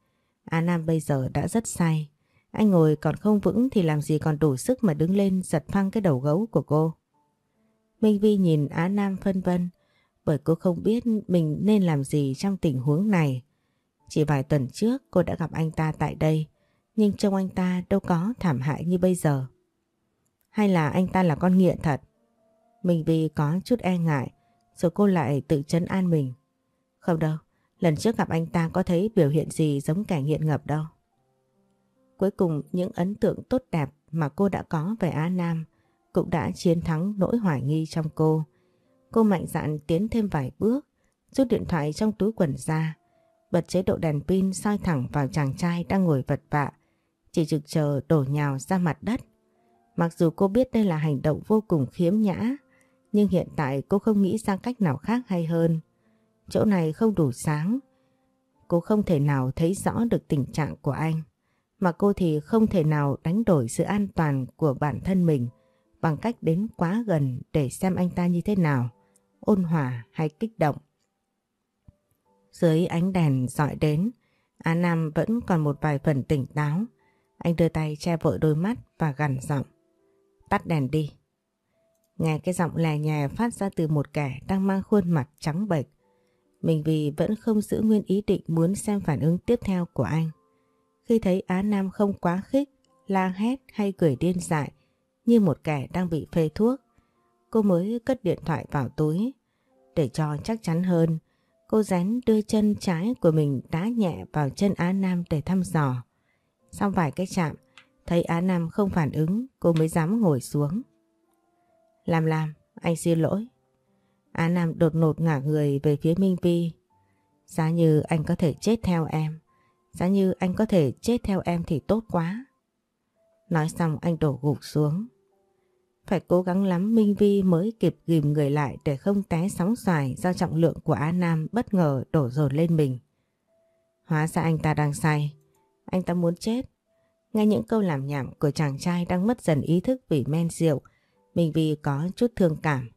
A Nam bây giờ đã rất say. Anh ngồi còn không vững thì làm gì còn đủ sức mà đứng lên giật phăng cái đầu gấu của cô. Minh Vi nhìn Á Nam phân vân, bởi cô không biết mình nên làm gì trong tình huống này. Chỉ vài tuần trước cô đã gặp anh ta tại đây, nhưng trông anh ta đâu có thảm hại như bây giờ. Hay là anh ta là con nghiện thật? Mình vì có chút e ngại, rồi cô lại tự chấn an mình. Không đâu, lần trước gặp anh ta có thấy biểu hiện gì giống cảnh hiện ngập đâu. Cuối cùng những ấn tượng tốt đẹp mà cô đã có về Á Nam cũng đã chiến thắng nỗi hoài nghi trong cô. Cô mạnh dạn tiến thêm vài bước, rút điện thoại trong túi quần ra, bật chế độ đèn pin soi thẳng vào chàng trai đang ngồi vật vạ, chỉ trực chờ đổ nhào ra mặt đất. Mặc dù cô biết đây là hành động vô cùng khiếm nhã, nhưng hiện tại cô không nghĩ ra cách nào khác hay hơn. Chỗ này không đủ sáng. Cô không thể nào thấy rõ được tình trạng của anh. Mà cô thì không thể nào đánh đổi sự an toàn của bản thân mình bằng cách đến quá gần để xem anh ta như thế nào, ôn hòa hay kích động. Dưới ánh đèn dọi đến, Á Nam vẫn còn một vài phần tỉnh táo. Anh đưa tay che vội đôi mắt và gằn giọng. Tắt đèn đi. Nghe cái giọng lè nhè phát ra từ một kẻ đang mang khuôn mặt trắng bệch. Mình vì vẫn không giữ nguyên ý định muốn xem phản ứng tiếp theo của anh. Khi thấy Á Nam không quá khích, la hét hay cười điên dại như một kẻ đang bị phê thuốc, cô mới cất điện thoại vào túi. Để cho chắc chắn hơn, cô rén đưa chân trái của mình đá nhẹ vào chân Á Nam để thăm dò. Sau vài cái chạm, thấy Á Nam không phản ứng, cô mới dám ngồi xuống. Làm làm, anh xin lỗi. Á Nam đột ngột ngả người về phía Minh Vi. Giá như anh có thể chết theo em, giá như anh có thể chết theo em thì tốt quá. Nói xong anh đổ gục xuống. Phải cố gắng lắm Minh Vi mới kịp ghim người lại để không té sóng xoài do trọng lượng của Á Nam bất ngờ đổ dồn lên mình. Hóa ra anh ta đang say. Anh ta muốn chết. Nghe những câu làm nhảm của chàng trai đang mất dần ý thức vì men rượu Minh Vi có chút thương cảm.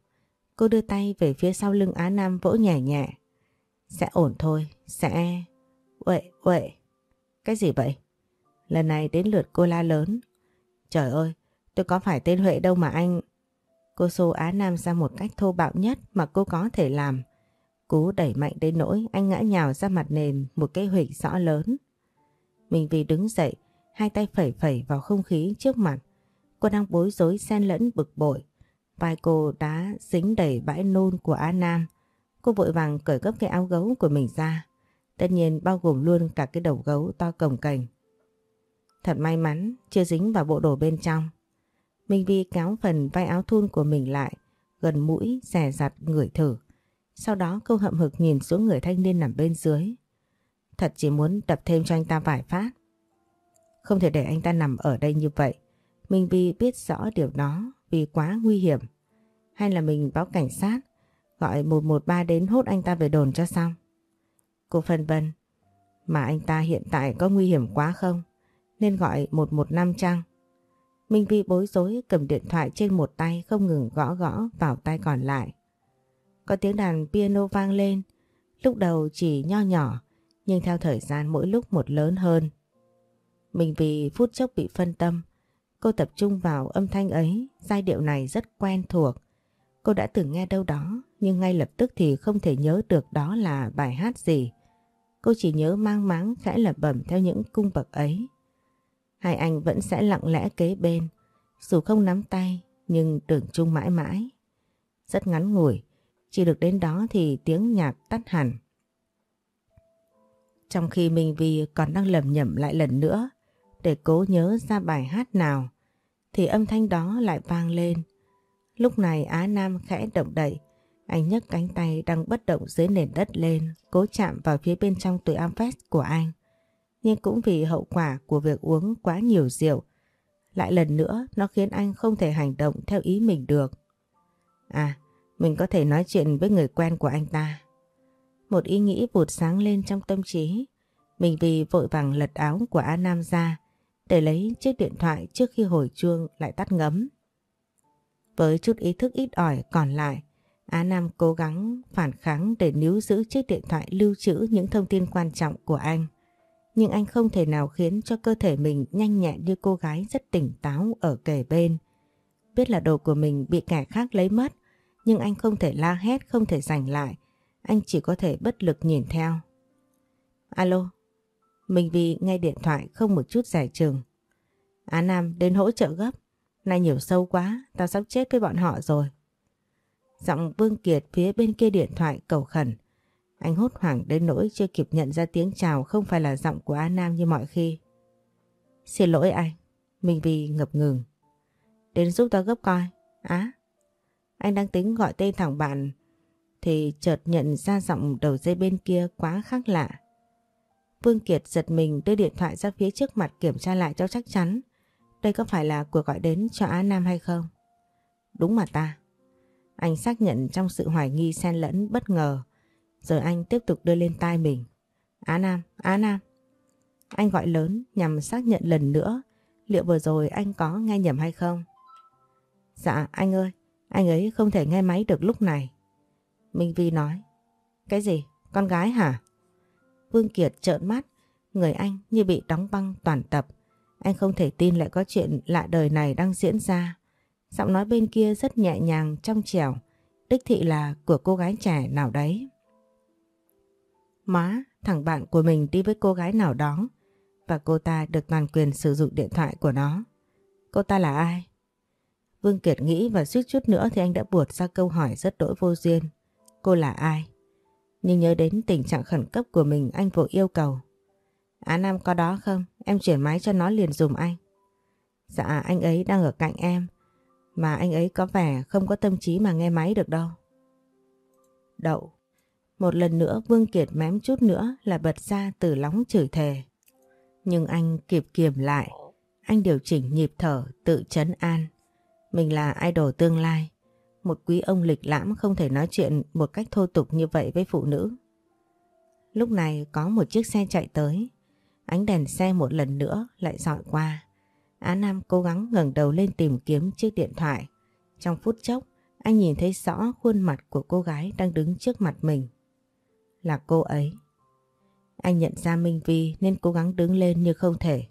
Cô đưa tay về phía sau lưng Á Nam vỗ nhẹ nhẹ. Sẽ ổn thôi, sẽ... Uệ, uệ. Cái gì vậy? Lần này đến lượt cô la lớn. Trời ơi, tôi có phải tên Huệ đâu mà anh... Cô xô Á Nam ra một cách thô bạo nhất mà cô có thể làm. Cú đẩy mạnh đến nỗi anh ngã nhào ra mặt nền một cái huỵch rõ lớn. Mình vì đứng dậy, hai tay phẩy phẩy vào không khí trước mặt. Cô đang bối rối xen lẫn bực bội. Vai cô đã dính đầy bãi nôn của Á Nam. Cô vội vàng cởi gấp cái áo gấu của mình ra. Tất nhiên bao gồm luôn cả cái đầu gấu to cồng cành. Thật may mắn chưa dính vào bộ đồ bên trong. Minh Vi kéo phần vai áo thun của mình lại, gần mũi, xè rặt ngửi thử. Sau đó câu hậm hực nhìn xuống người thanh niên nằm bên dưới. Thật chỉ muốn đập thêm cho anh ta vài phát. Không thể để anh ta nằm ở đây như vậy. Minh Vi biết rõ điều đó vì quá nguy hiểm. Hay là mình báo cảnh sát, gọi 113 đến hốt anh ta về đồn cho xong. Cô phân vân, mà anh ta hiện tại có nguy hiểm quá không? Nên gọi 115 chăng? Minh Vi bối rối cầm điện thoại trên một tay không ngừng gõ gõ vào tay còn lại. Có tiếng đàn piano vang lên, lúc đầu chỉ nho nhỏ, nhưng theo thời gian mỗi lúc một lớn hơn. Mình vì phút chốc bị phân tâm, cô tập trung vào âm thanh ấy, giai điệu này rất quen thuộc. Cô đã từng nghe đâu đó, nhưng ngay lập tức thì không thể nhớ được đó là bài hát gì. Cô chỉ nhớ mang máng khẽ lẩm bẩm theo những cung bậc ấy. Hai anh vẫn sẽ lặng lẽ kế bên, dù không nắm tay nhưng tưởng chung mãi mãi. Rất ngắn ngủi, chỉ được đến đó thì tiếng nhạc tắt hẳn. Trong khi Minh Vi còn đang lầm nhầm lại lần nữa để cố nhớ ra bài hát nào thì âm thanh đó lại vang lên. Lúc này Á Nam khẽ động đậy, anh nhấc cánh tay đang bất động dưới nền đất lên, cố chạm vào phía bên trong túi áo vest của anh. Nhưng cũng vì hậu quả của việc uống quá nhiều rượu, lại lần nữa nó khiến anh không thể hành động theo ý mình được. À, mình có thể nói chuyện với người quen của anh ta. Một ý nghĩ vụt sáng lên trong tâm trí. Mình vì vội vàng lật áo của A Nam ra để lấy chiếc điện thoại trước khi hồi chuông lại tắt ngấm. Với chút ý thức ít ỏi còn lại, Á Nam cố gắng phản kháng để níu giữ chiếc điện thoại lưu trữ những thông tin quan trọng của anh. Nhưng anh không thể nào khiến cho cơ thể mình nhanh nhẹn như cô gái rất tỉnh táo ở kề bên. Biết là đồ của mình bị kẻ khác lấy mất, nhưng anh không thể la hét, không thể giành lại. Anh chỉ có thể bất lực nhìn theo. Alo, mình vì nghe điện thoại không một chút giải trừng. Á Nam đến hỗ trợ gấp. Nay nhiều sâu quá, tao sắp chết với bọn họ rồi. Giọng Vương Kiệt phía bên kia điện thoại cầu khẩn. Anh hốt hoảng đến nỗi chưa kịp nhận ra tiếng chào không phải là giọng của Á Nam như mọi khi. Xin lỗi anh, mình vì ngập ngừng. Đến giúp tao gấp coi. Á, anh đang tính gọi tên thằng bạn thì chợt nhận ra giọng đầu dây bên kia quá khác lạ. Vương Kiệt giật mình đưa điện thoại ra phía trước mặt kiểm tra lại cho chắc chắn. Đây có phải là cuộc gọi đến cho Á Nam hay không? Đúng mà ta. Anh xác nhận trong sự hoài nghi xen lẫn bất ngờ. Rồi anh tiếp tục đưa lên tai mình. Á Nam, Á Nam. Anh gọi lớn nhằm xác nhận lần nữa liệu vừa rồi anh có nghe nhầm hay không. Dạ anh ơi, anh ấy không thể nghe máy được lúc này. Minh Vi nói. Cái gì? Con gái hả? Vương Kiệt trợn mắt, người anh như bị đóng băng toàn tập. Anh không thể tin lại có chuyện lạ đời này đang diễn ra. Giọng nói bên kia rất nhẹ nhàng, trong trẻo, đích thị là của cô gái trẻ nào đấy. Má, thằng bạn của mình đi với cô gái nào đó và cô ta được toàn quyền sử dụng điện thoại của nó. Cô ta là ai? Vương Kiệt nghĩ và suýt chút nữa thì anh đã buột ra câu hỏi rất đỗi vô duyên. Cô là ai? Nhưng nhớ đến tình trạng khẩn cấp của mình, anh vội yêu cầu. Á Nam có đó không? Em chuyển máy cho nó liền dùm anh. Dạ anh ấy đang ở cạnh em. Mà anh ấy có vẻ không có tâm trí mà nghe máy được đâu. Đậu. Một lần nữa Vương Kiệt mém chút nữa là bật ra từ lóng chửi thề. Nhưng anh kịp kiềm lại. Anh điều chỉnh nhịp thở tự chấn an. Mình là idol tương lai. Một quý ông lịch lãm không thể nói chuyện một cách thô tục như vậy với phụ nữ. Lúc này có một chiếc xe chạy tới. Ánh đèn xe một lần nữa lại dọi qua. Á Nam cố gắng ngẩng đầu lên tìm kiếm chiếc điện thoại. Trong phút chốc, anh nhìn thấy rõ khuôn mặt của cô gái đang đứng trước mặt mình. Là cô ấy. Anh nhận ra Minh Vi nên cố gắng đứng lên như không thể.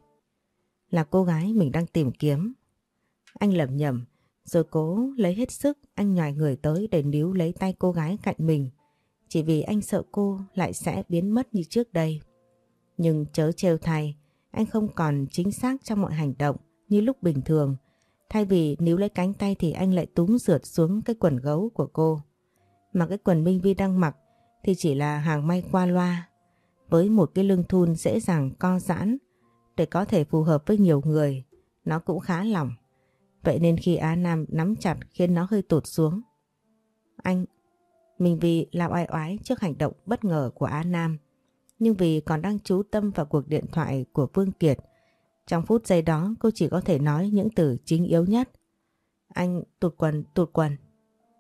Là cô gái mình đang tìm kiếm. Anh lầm nhầm, rồi cố lấy hết sức anh nhòi người tới để níu lấy tay cô gái cạnh mình. Chỉ vì anh sợ cô lại sẽ biến mất như trước đây. Nhưng chớ trêu thay, anh không còn chính xác trong mọi hành động như lúc bình thường. Thay vì níu lấy cánh tay thì anh lại túm rượt xuống cái quần gấu của cô. Mà cái quần Minh Vi đang mặc thì chỉ là hàng may qua loa. Với một cái lưng thun dễ dàng co giãn để có thể phù hợp với nhiều người, nó cũng khá lỏng. Vậy nên khi Á Nam nắm chặt khiến nó hơi tụt xuống. Anh, mình vì làm oai oái trước hành động bất ngờ của Á Nam. Nhưng vì còn đang chú tâm vào cuộc điện thoại của Vương Kiệt. Trong phút giây đó cô chỉ có thể nói những từ chính yếu nhất. Anh tụt quần, tụt quần.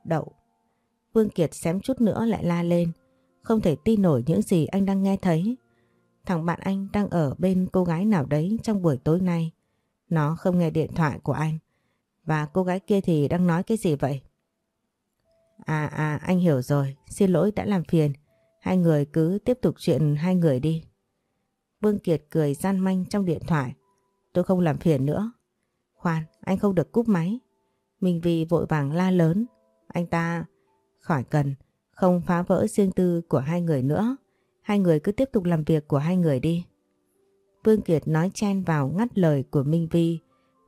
Đậu. Vương Kiệt xém chút nữa lại la lên. Không thể tin nổi những gì anh đang nghe thấy. Thằng bạn anh đang ở bên cô gái nào đấy trong buổi tối nay. Nó không nghe điện thoại của anh. Và cô gái kia thì đang nói cái gì vậy? À à anh hiểu rồi, xin lỗi đã làm phiền. Hai người cứ tiếp tục chuyện hai người đi. Vương Kiệt cười gian manh trong điện thoại. tôi không làm phiền nữa. Khoan, anh không được cúp máy. Minh Vi vội vàng la lớn. Anh ta khỏi cần, không phá vỡ riêng tư của hai người nữa. Hai người cứ tiếp tục làm việc của hai người đi. Vương Kiệt nói chen vào ngắt lời của Minh Vi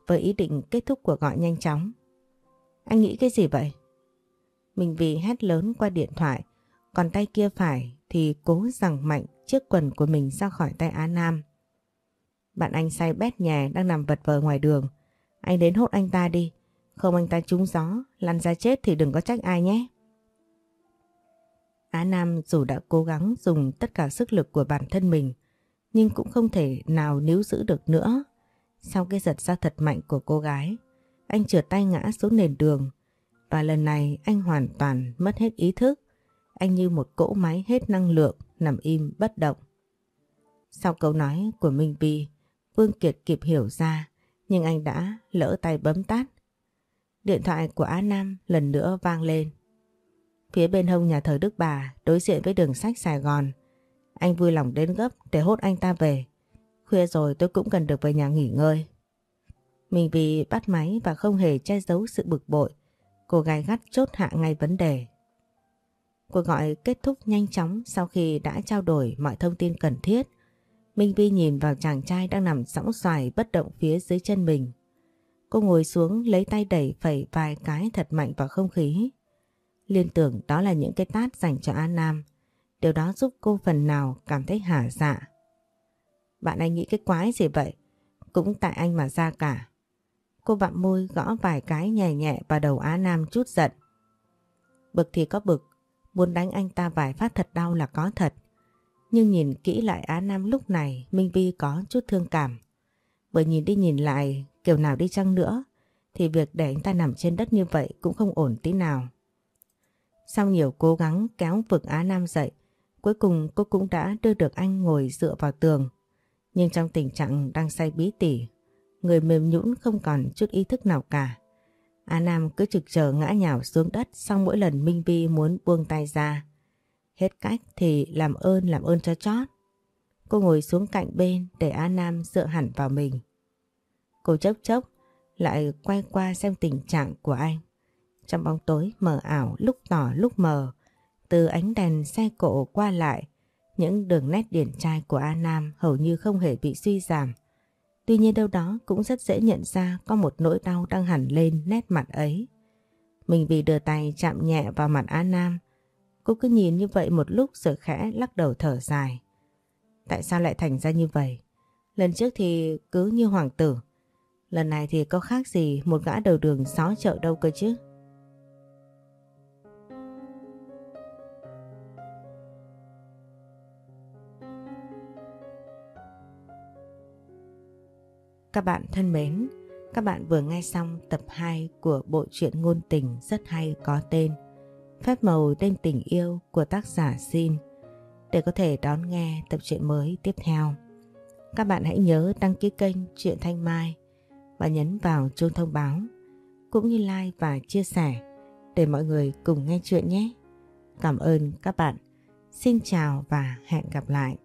với ý định kết thúc cuộc gọi nhanh chóng. Anh nghĩ cái gì vậy? Mình vì hét lớn qua điện thoại, còn tay kia phải thì cố rằng mạnh chiếc quần của mình ra khỏi tay Á Nam. Bạn anh say bét nhà đang nằm vật vờ ngoài đường. Anh đến hốt anh ta đi, không anh ta trúng gió, lăn ra chết thì đừng có trách ai nhé. Á Nam dù đã cố gắng dùng tất cả sức lực của bản thân mình, nhưng cũng không thể nào níu giữ được nữa. Sau cái giật ra thật mạnh của cô gái, anh trượt tay ngã xuống nền đường và lần này anh hoàn toàn mất hết ý thức. Anh như một cỗ máy hết năng lượng, nằm im bất động. Sau câu nói của Minh Bi, Vương Kiệt kịp hiểu ra, nhưng anh đã lỡ tay bấm tắt. Điện thoại của Á Nam lần nữa vang lên. Phía bên hông nhà thờ Đức Bà, đối diện với đường sách Sài Gòn, anh vui lòng đến gấp để hốt anh ta về. Khuya rồi tôi cũng cần được về nhà nghỉ ngơi. Mình vì bắt máy và không hề che giấu sự bực bội, cô gái gắt chốt hạ ngay vấn đề. Cuộc gọi kết thúc nhanh chóng sau khi đã trao đổi mọi thông tin cần thiết. Minh Vi nhìn vào chàng trai đang nằm sóng xoài bất động phía dưới chân mình. Cô ngồi xuống lấy tay đẩy phẩy vài cái thật mạnh vào không khí. Liên tưởng đó là những cái tát dành cho An Nam. Điều đó giúp cô phần nào cảm thấy hả dạ. Bạn anh nghĩ cái quái gì vậy? Cũng tại anh mà ra cả. Cô bạn môi gõ vài cái nhẹ nhẹ vào đầu Á Nam chút giận. Bực thì có bực, muốn đánh anh ta vài phát thật đau là có thật. Nhưng nhìn kỹ lại Á Nam lúc này Minh Vi có chút thương cảm. Bởi nhìn đi nhìn lại kiểu nào đi chăng nữa thì việc để anh ta nằm trên đất như vậy cũng không ổn tí nào. Sau nhiều cố gắng kéo vực Á Nam dậy cuối cùng cô cũng đã đưa được anh ngồi dựa vào tường. Nhưng trong tình trạng đang say bí tỉ người mềm nhũn không còn chút ý thức nào cả. A Nam cứ trực chờ ngã nhào xuống đất sau mỗi lần Minh Vi muốn buông tay ra. Hết cách thì làm ơn làm ơn cho chót. Cô ngồi xuống cạnh bên để A Nam dựa hẳn vào mình. Cô chốc chốc lại quay qua xem tình trạng của anh. Trong bóng tối mờ ảo lúc tỏ lúc mờ, từ ánh đèn xe cộ qua lại, những đường nét điển trai của A Nam hầu như không hề bị suy giảm. Tuy nhiên đâu đó cũng rất dễ nhận ra có một nỗi đau đang hẳn lên nét mặt ấy. Mình vì đưa tay chạm nhẹ vào mặt A Nam, cô cứ nhìn như vậy một lúc rồi khẽ lắc đầu thở dài. Tại sao lại thành ra như vậy? Lần trước thì cứ như hoàng tử, lần này thì có khác gì một gã đầu đường xó chợ đâu cơ chứ? Các bạn thân mến, các bạn vừa nghe xong tập 2 của bộ truyện ngôn tình rất hay có tên Phép màu tên tình yêu của tác giả Xin để có thể đón nghe tập truyện mới tiếp theo. Các bạn hãy nhớ đăng ký kênh Truyện Thanh Mai và nhấn vào chuông thông báo cũng như like và chia sẻ để mọi người cùng nghe chuyện nhé. Cảm ơn các bạn. Xin chào và hẹn gặp lại.